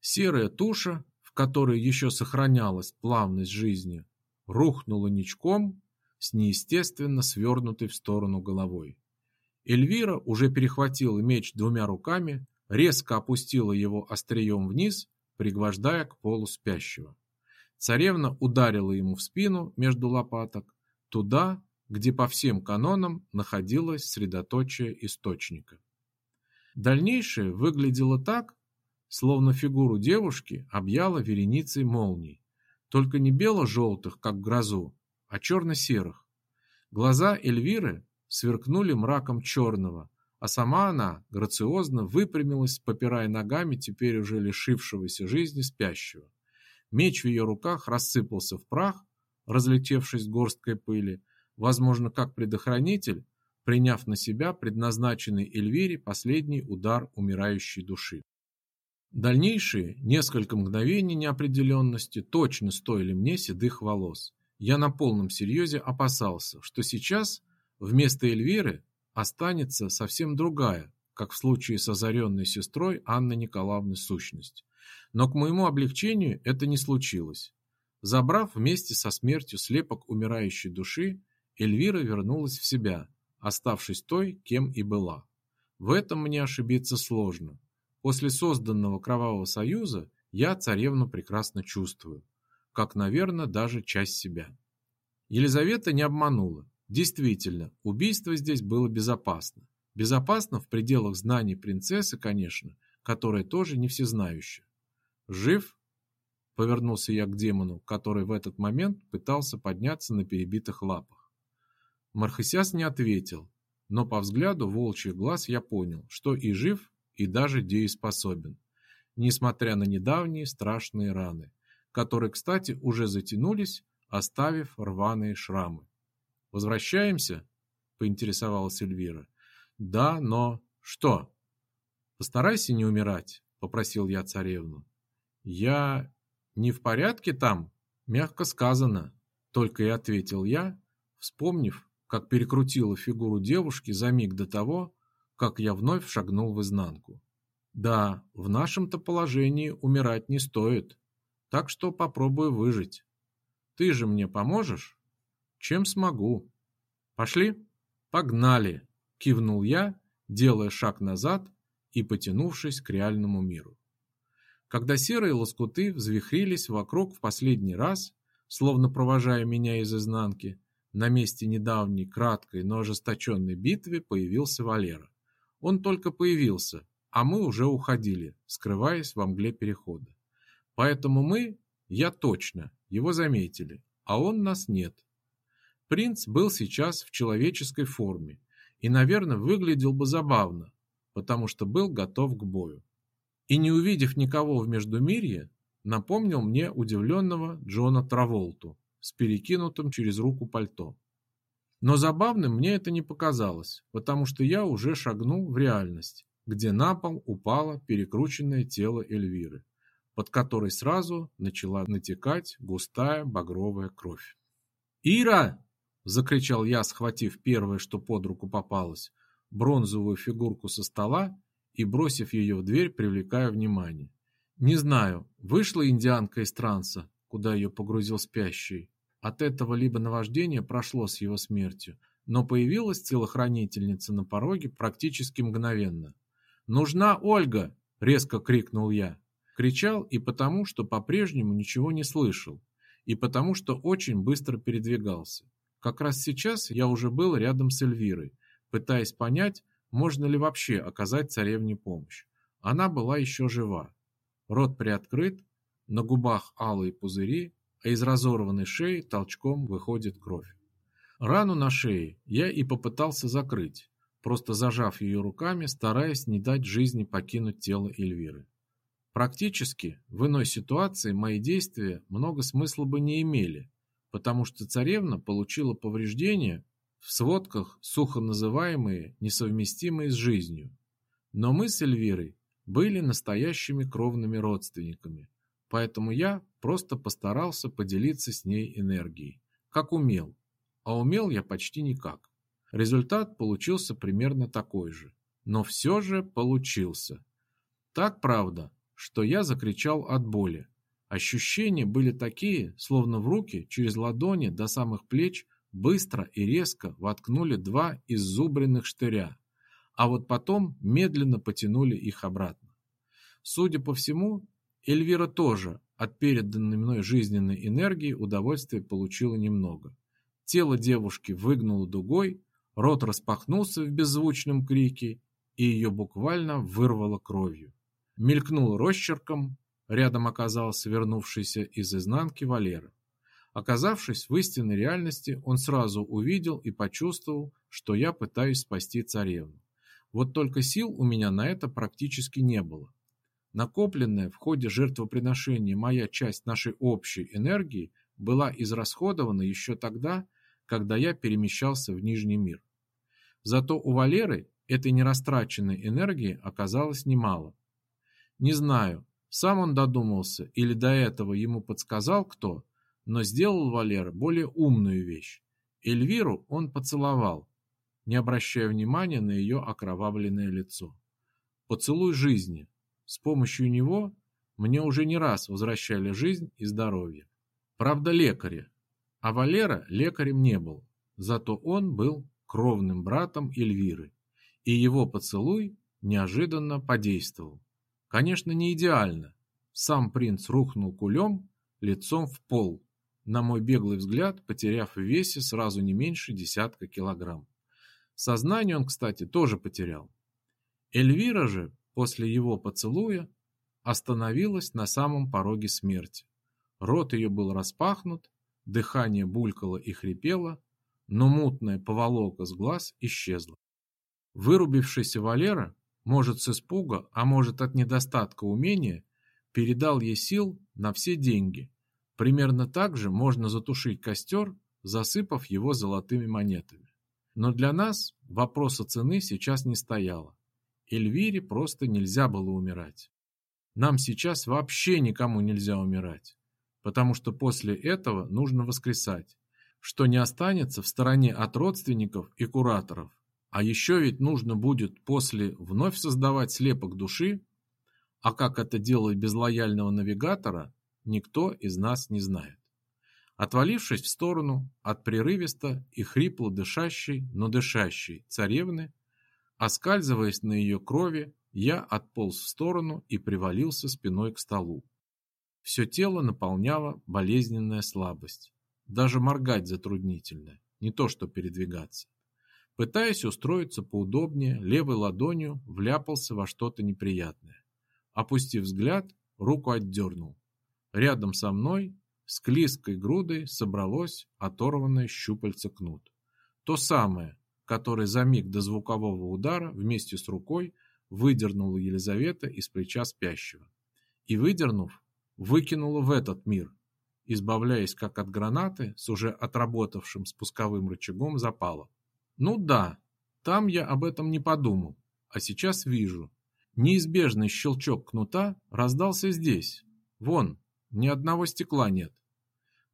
Серая туша, в которой еще сохранялась плавность жизни, рухнула ничком с неестественно свернутой в сторону головой. Эльвира уже перехватила меч двумя руками, резко опустила его острием вниз, пригвождая к полу спящего. Царевна ударила ему в спину между лопаток, туда, где по всем канонам находилось средоточие источника. Дальнейшее выглядело так, словно фигуру девушки объяла вереницей молний, только не бело-желтых, как грозу, а черно-серых. Глаза Эльвиры сверкнули мраком черного, а сама она грациозно выпрямилась, попирая ногами теперь уже лишившегося жизни спящего. Меч в ее руках рассыпался в прах, разлетевшись горсткой пыли, возможно, как предохранитель, приняв на себя предназначенный Эльвире последний удар умирающей души. Дальнейшие несколько мгновений неопределенности точно стоили мне седых волос. Я на полном серьезе опасался, что сейчас вместо Эльвиры останется совсем другая, как в случае с озаренной сестрой Анны Николаевны сущность. Но к моему облегчению это не случилось. Забрав вместе со смертью слепок умирающей души, Эльвира вернулась в себя, оставшись той, кем и была. В этом мне ошибиться сложно. После созданного Кровавого Союза я царевну прекрасно чувствую, как, наверное, даже часть себя. Елизавета не обманула. Действительно, убийство здесь было безопасно. Безопасно в пределах знаний принцессы, конечно, которая тоже не всезнающая. «Жив?» — повернулся я к демону, который в этот момент пытался подняться на перебитых лапах. Мархесяс не ответил, но по взгляду волчьих глаз я понял, что и жив, и даже дееспособен, несмотря на недавние страшные раны, которые, кстати, уже затянулись, оставив рваные шрамы. «Возвращаемся?» — поинтересовалась Эльвира. «Да, но... Что?» «Постарайся не умирать», — попросил я царевну. «Я не в порядке там?» Мягко сказано, только и ответил я, вспомнив, как перекрутила фигуру девушки за миг до того, как я вновь шагнул в изнанку. Да, в нашем-то положении умирать не стоит, так что попробую выжить. Ты же мне поможешь? Чем смогу. Пошли? Погнали, кивнул я, делая шаг назад и потянувшись к реальному миру. Когда серые лоскуты взвихрились вокруг в последний раз, словно провожая меня из изнанки, на месте недавней краткой, но ожесточенной битвы появился Валера. Он только появился, а мы уже уходили, скрываясь во мгле перехода. Поэтому мы, я точно, его заметили, а он нас нет. Принц был сейчас в человеческой форме и, наверное, выглядел бы забавно, потому что был готов к бою и, не увидев никого в Междумирье, напомнил мне удивленного Джона Траволту с перекинутым через руку пальто. Но забавным мне это не показалось, потому что я уже шагнул в реальность, где на пол упало перекрученное тело Эльвиры, под которой сразу начала натекать густая багровая кровь. «Ира!» – закричал я, схватив первое, что под руку попалось, бронзовую фигурку со стола и, бросив ее в дверь, привлекая внимание. Не знаю, вышла индианка из транса, куда ее погрузил спящий, От этого либо наваждение прошло с его смертью, но появилась телохранительница на пороге практически мгновенно. «Нужна Ольга!» — резко крикнул я. Кричал и потому, что по-прежнему ничего не слышал, и потому, что очень быстро передвигался. Как раз сейчас я уже был рядом с Эльвирой, пытаясь понять, можно ли вообще оказать царевне помощь. Она была еще жива. Рот приоткрыт, на губах алые пузыри, а из разорванной шеи толчком выходит кровь. Рану на шее я и попытался закрыть, просто зажав ее руками, стараясь не дать жизни покинуть тело Эльвиры. Практически в иной ситуации мои действия много смысла бы не имели, потому что царевна получила повреждения в сводках, сухо называемые несовместимые с жизнью. Но мы с Эльвирой были настоящими кровными родственниками, поэтому я просто постарался поделиться с ней энергией, как умел, а умел я почти никак. Результат получился примерно такой же, но все же получился. Так правда, что я закричал от боли. Ощущения были такие, словно в руки через ладони до самых плеч быстро и резко воткнули два иззубренных штыря, а вот потом медленно потянули их обратно. Судя по всему, Эльвира тоже от переданной мной жизненной энергии удовольствия получила немного. Тело девушки выгнуло дугой, рот распахнулся в беззвучном крике, и ее буквально вырвало кровью. Мелькнул росчерком, рядом оказался вернувшийся из изнанки Валера. Оказавшись в истинной реальности, он сразу увидел и почувствовал, что я пытаюсь спасти царевну. Вот только сил у меня на это практически не было. Накопленная в ходе жертвоприношения моя часть нашей общей энергии была израсходована еще тогда, когда я перемещался в Нижний мир. Зато у Валеры этой нерастраченной энергии оказалось немало. Не знаю, сам он додумался или до этого ему подсказал кто, но сделал Валера более умную вещь. Эльвиру он поцеловал, не обращая внимания на ее окровавленное лицо. Поцелуй жизни, с помощью него мне уже не раз возвращали жизнь и здоровье. Правда, лекаря. А Валера лекарем не был. Зато он был кровным братом Эльвиры. И его поцелуй неожиданно подействовал. Конечно, не идеально. Сам принц рухнул кулем, лицом в пол, на мой беглый взгляд, потеряв в весе сразу не меньше десятка килограмм. Сознание он, кстати, тоже потерял. Эльвира же после его поцелуя остановилась на самом пороге смерти. Рот ее был распахнут, дыхание булькало и хрипело, но мутная поволока с глаз исчезла. Вырубившийся Валера, может с испуга, а может от недостатка умения, передал ей сил на все деньги. Примерно так же можно затушить костер, засыпав его золотыми монетами. Но для нас вопроса цены сейчас не стояло. Эльвире просто нельзя было умирать. Нам сейчас вообще никому нельзя умирать, потому что после этого нужно воскресать, что не останется в стороне от родственников и кураторов. А еще ведь нужно будет после вновь создавать слепок души, а как это делать без лояльного навигатора, никто из нас не знает. Отвалившись в сторону от прерывисто и хрипло дышащей, но дышащей царевны, Оскальзываясь на ее крови, я отполз в сторону и привалился спиной к столу. Все тело наполняла болезненная слабость. Даже моргать затруднительно, не то что передвигаться. Пытаясь устроиться поудобнее, левой ладонью вляпался во что-то неприятное. Опустив взгляд, руку отдернул. Рядом со мной с клизкой грудой собралось оторванное щупальце кнут. То самое, который за миг до звукового удара вместе с рукой выдернула Елизавета из плеча спящего. И выдернув, выкинула в этот мир, избавляясь как от гранаты с уже отработавшим спусковым рычагом запала. Ну да, там я об этом не подумал, а сейчас вижу. Неизбежный щелчок кнута раздался здесь. Вон, ни одного стекла нет.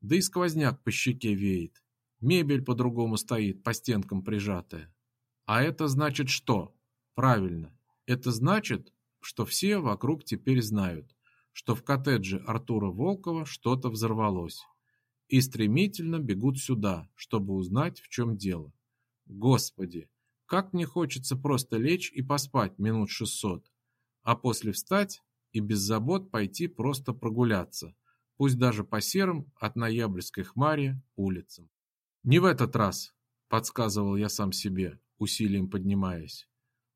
Да и сквозняк по щеке веет. Мебель по-другому стоит, по стенкам прижатая. А это значит что? Правильно. Это значит, что все вокруг теперь знают, что в коттедже Артура Волкова что-то взорвалось. и стремительно бегут сюда, чтобы узнать, в чем дело. Господи, как мне хочется просто лечь и поспать минут шестьсот, а после встать и без забот пойти просто прогуляться, пусть даже по серым от ноябрьской хмари улицам. Не в этот раз, подсказывал я сам себе, усилием поднимаясь.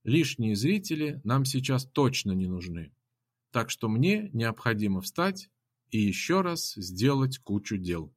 Лишние зрители нам сейчас точно не нужны. Так что мне необходимо встать и еще раз сделать кучу дел.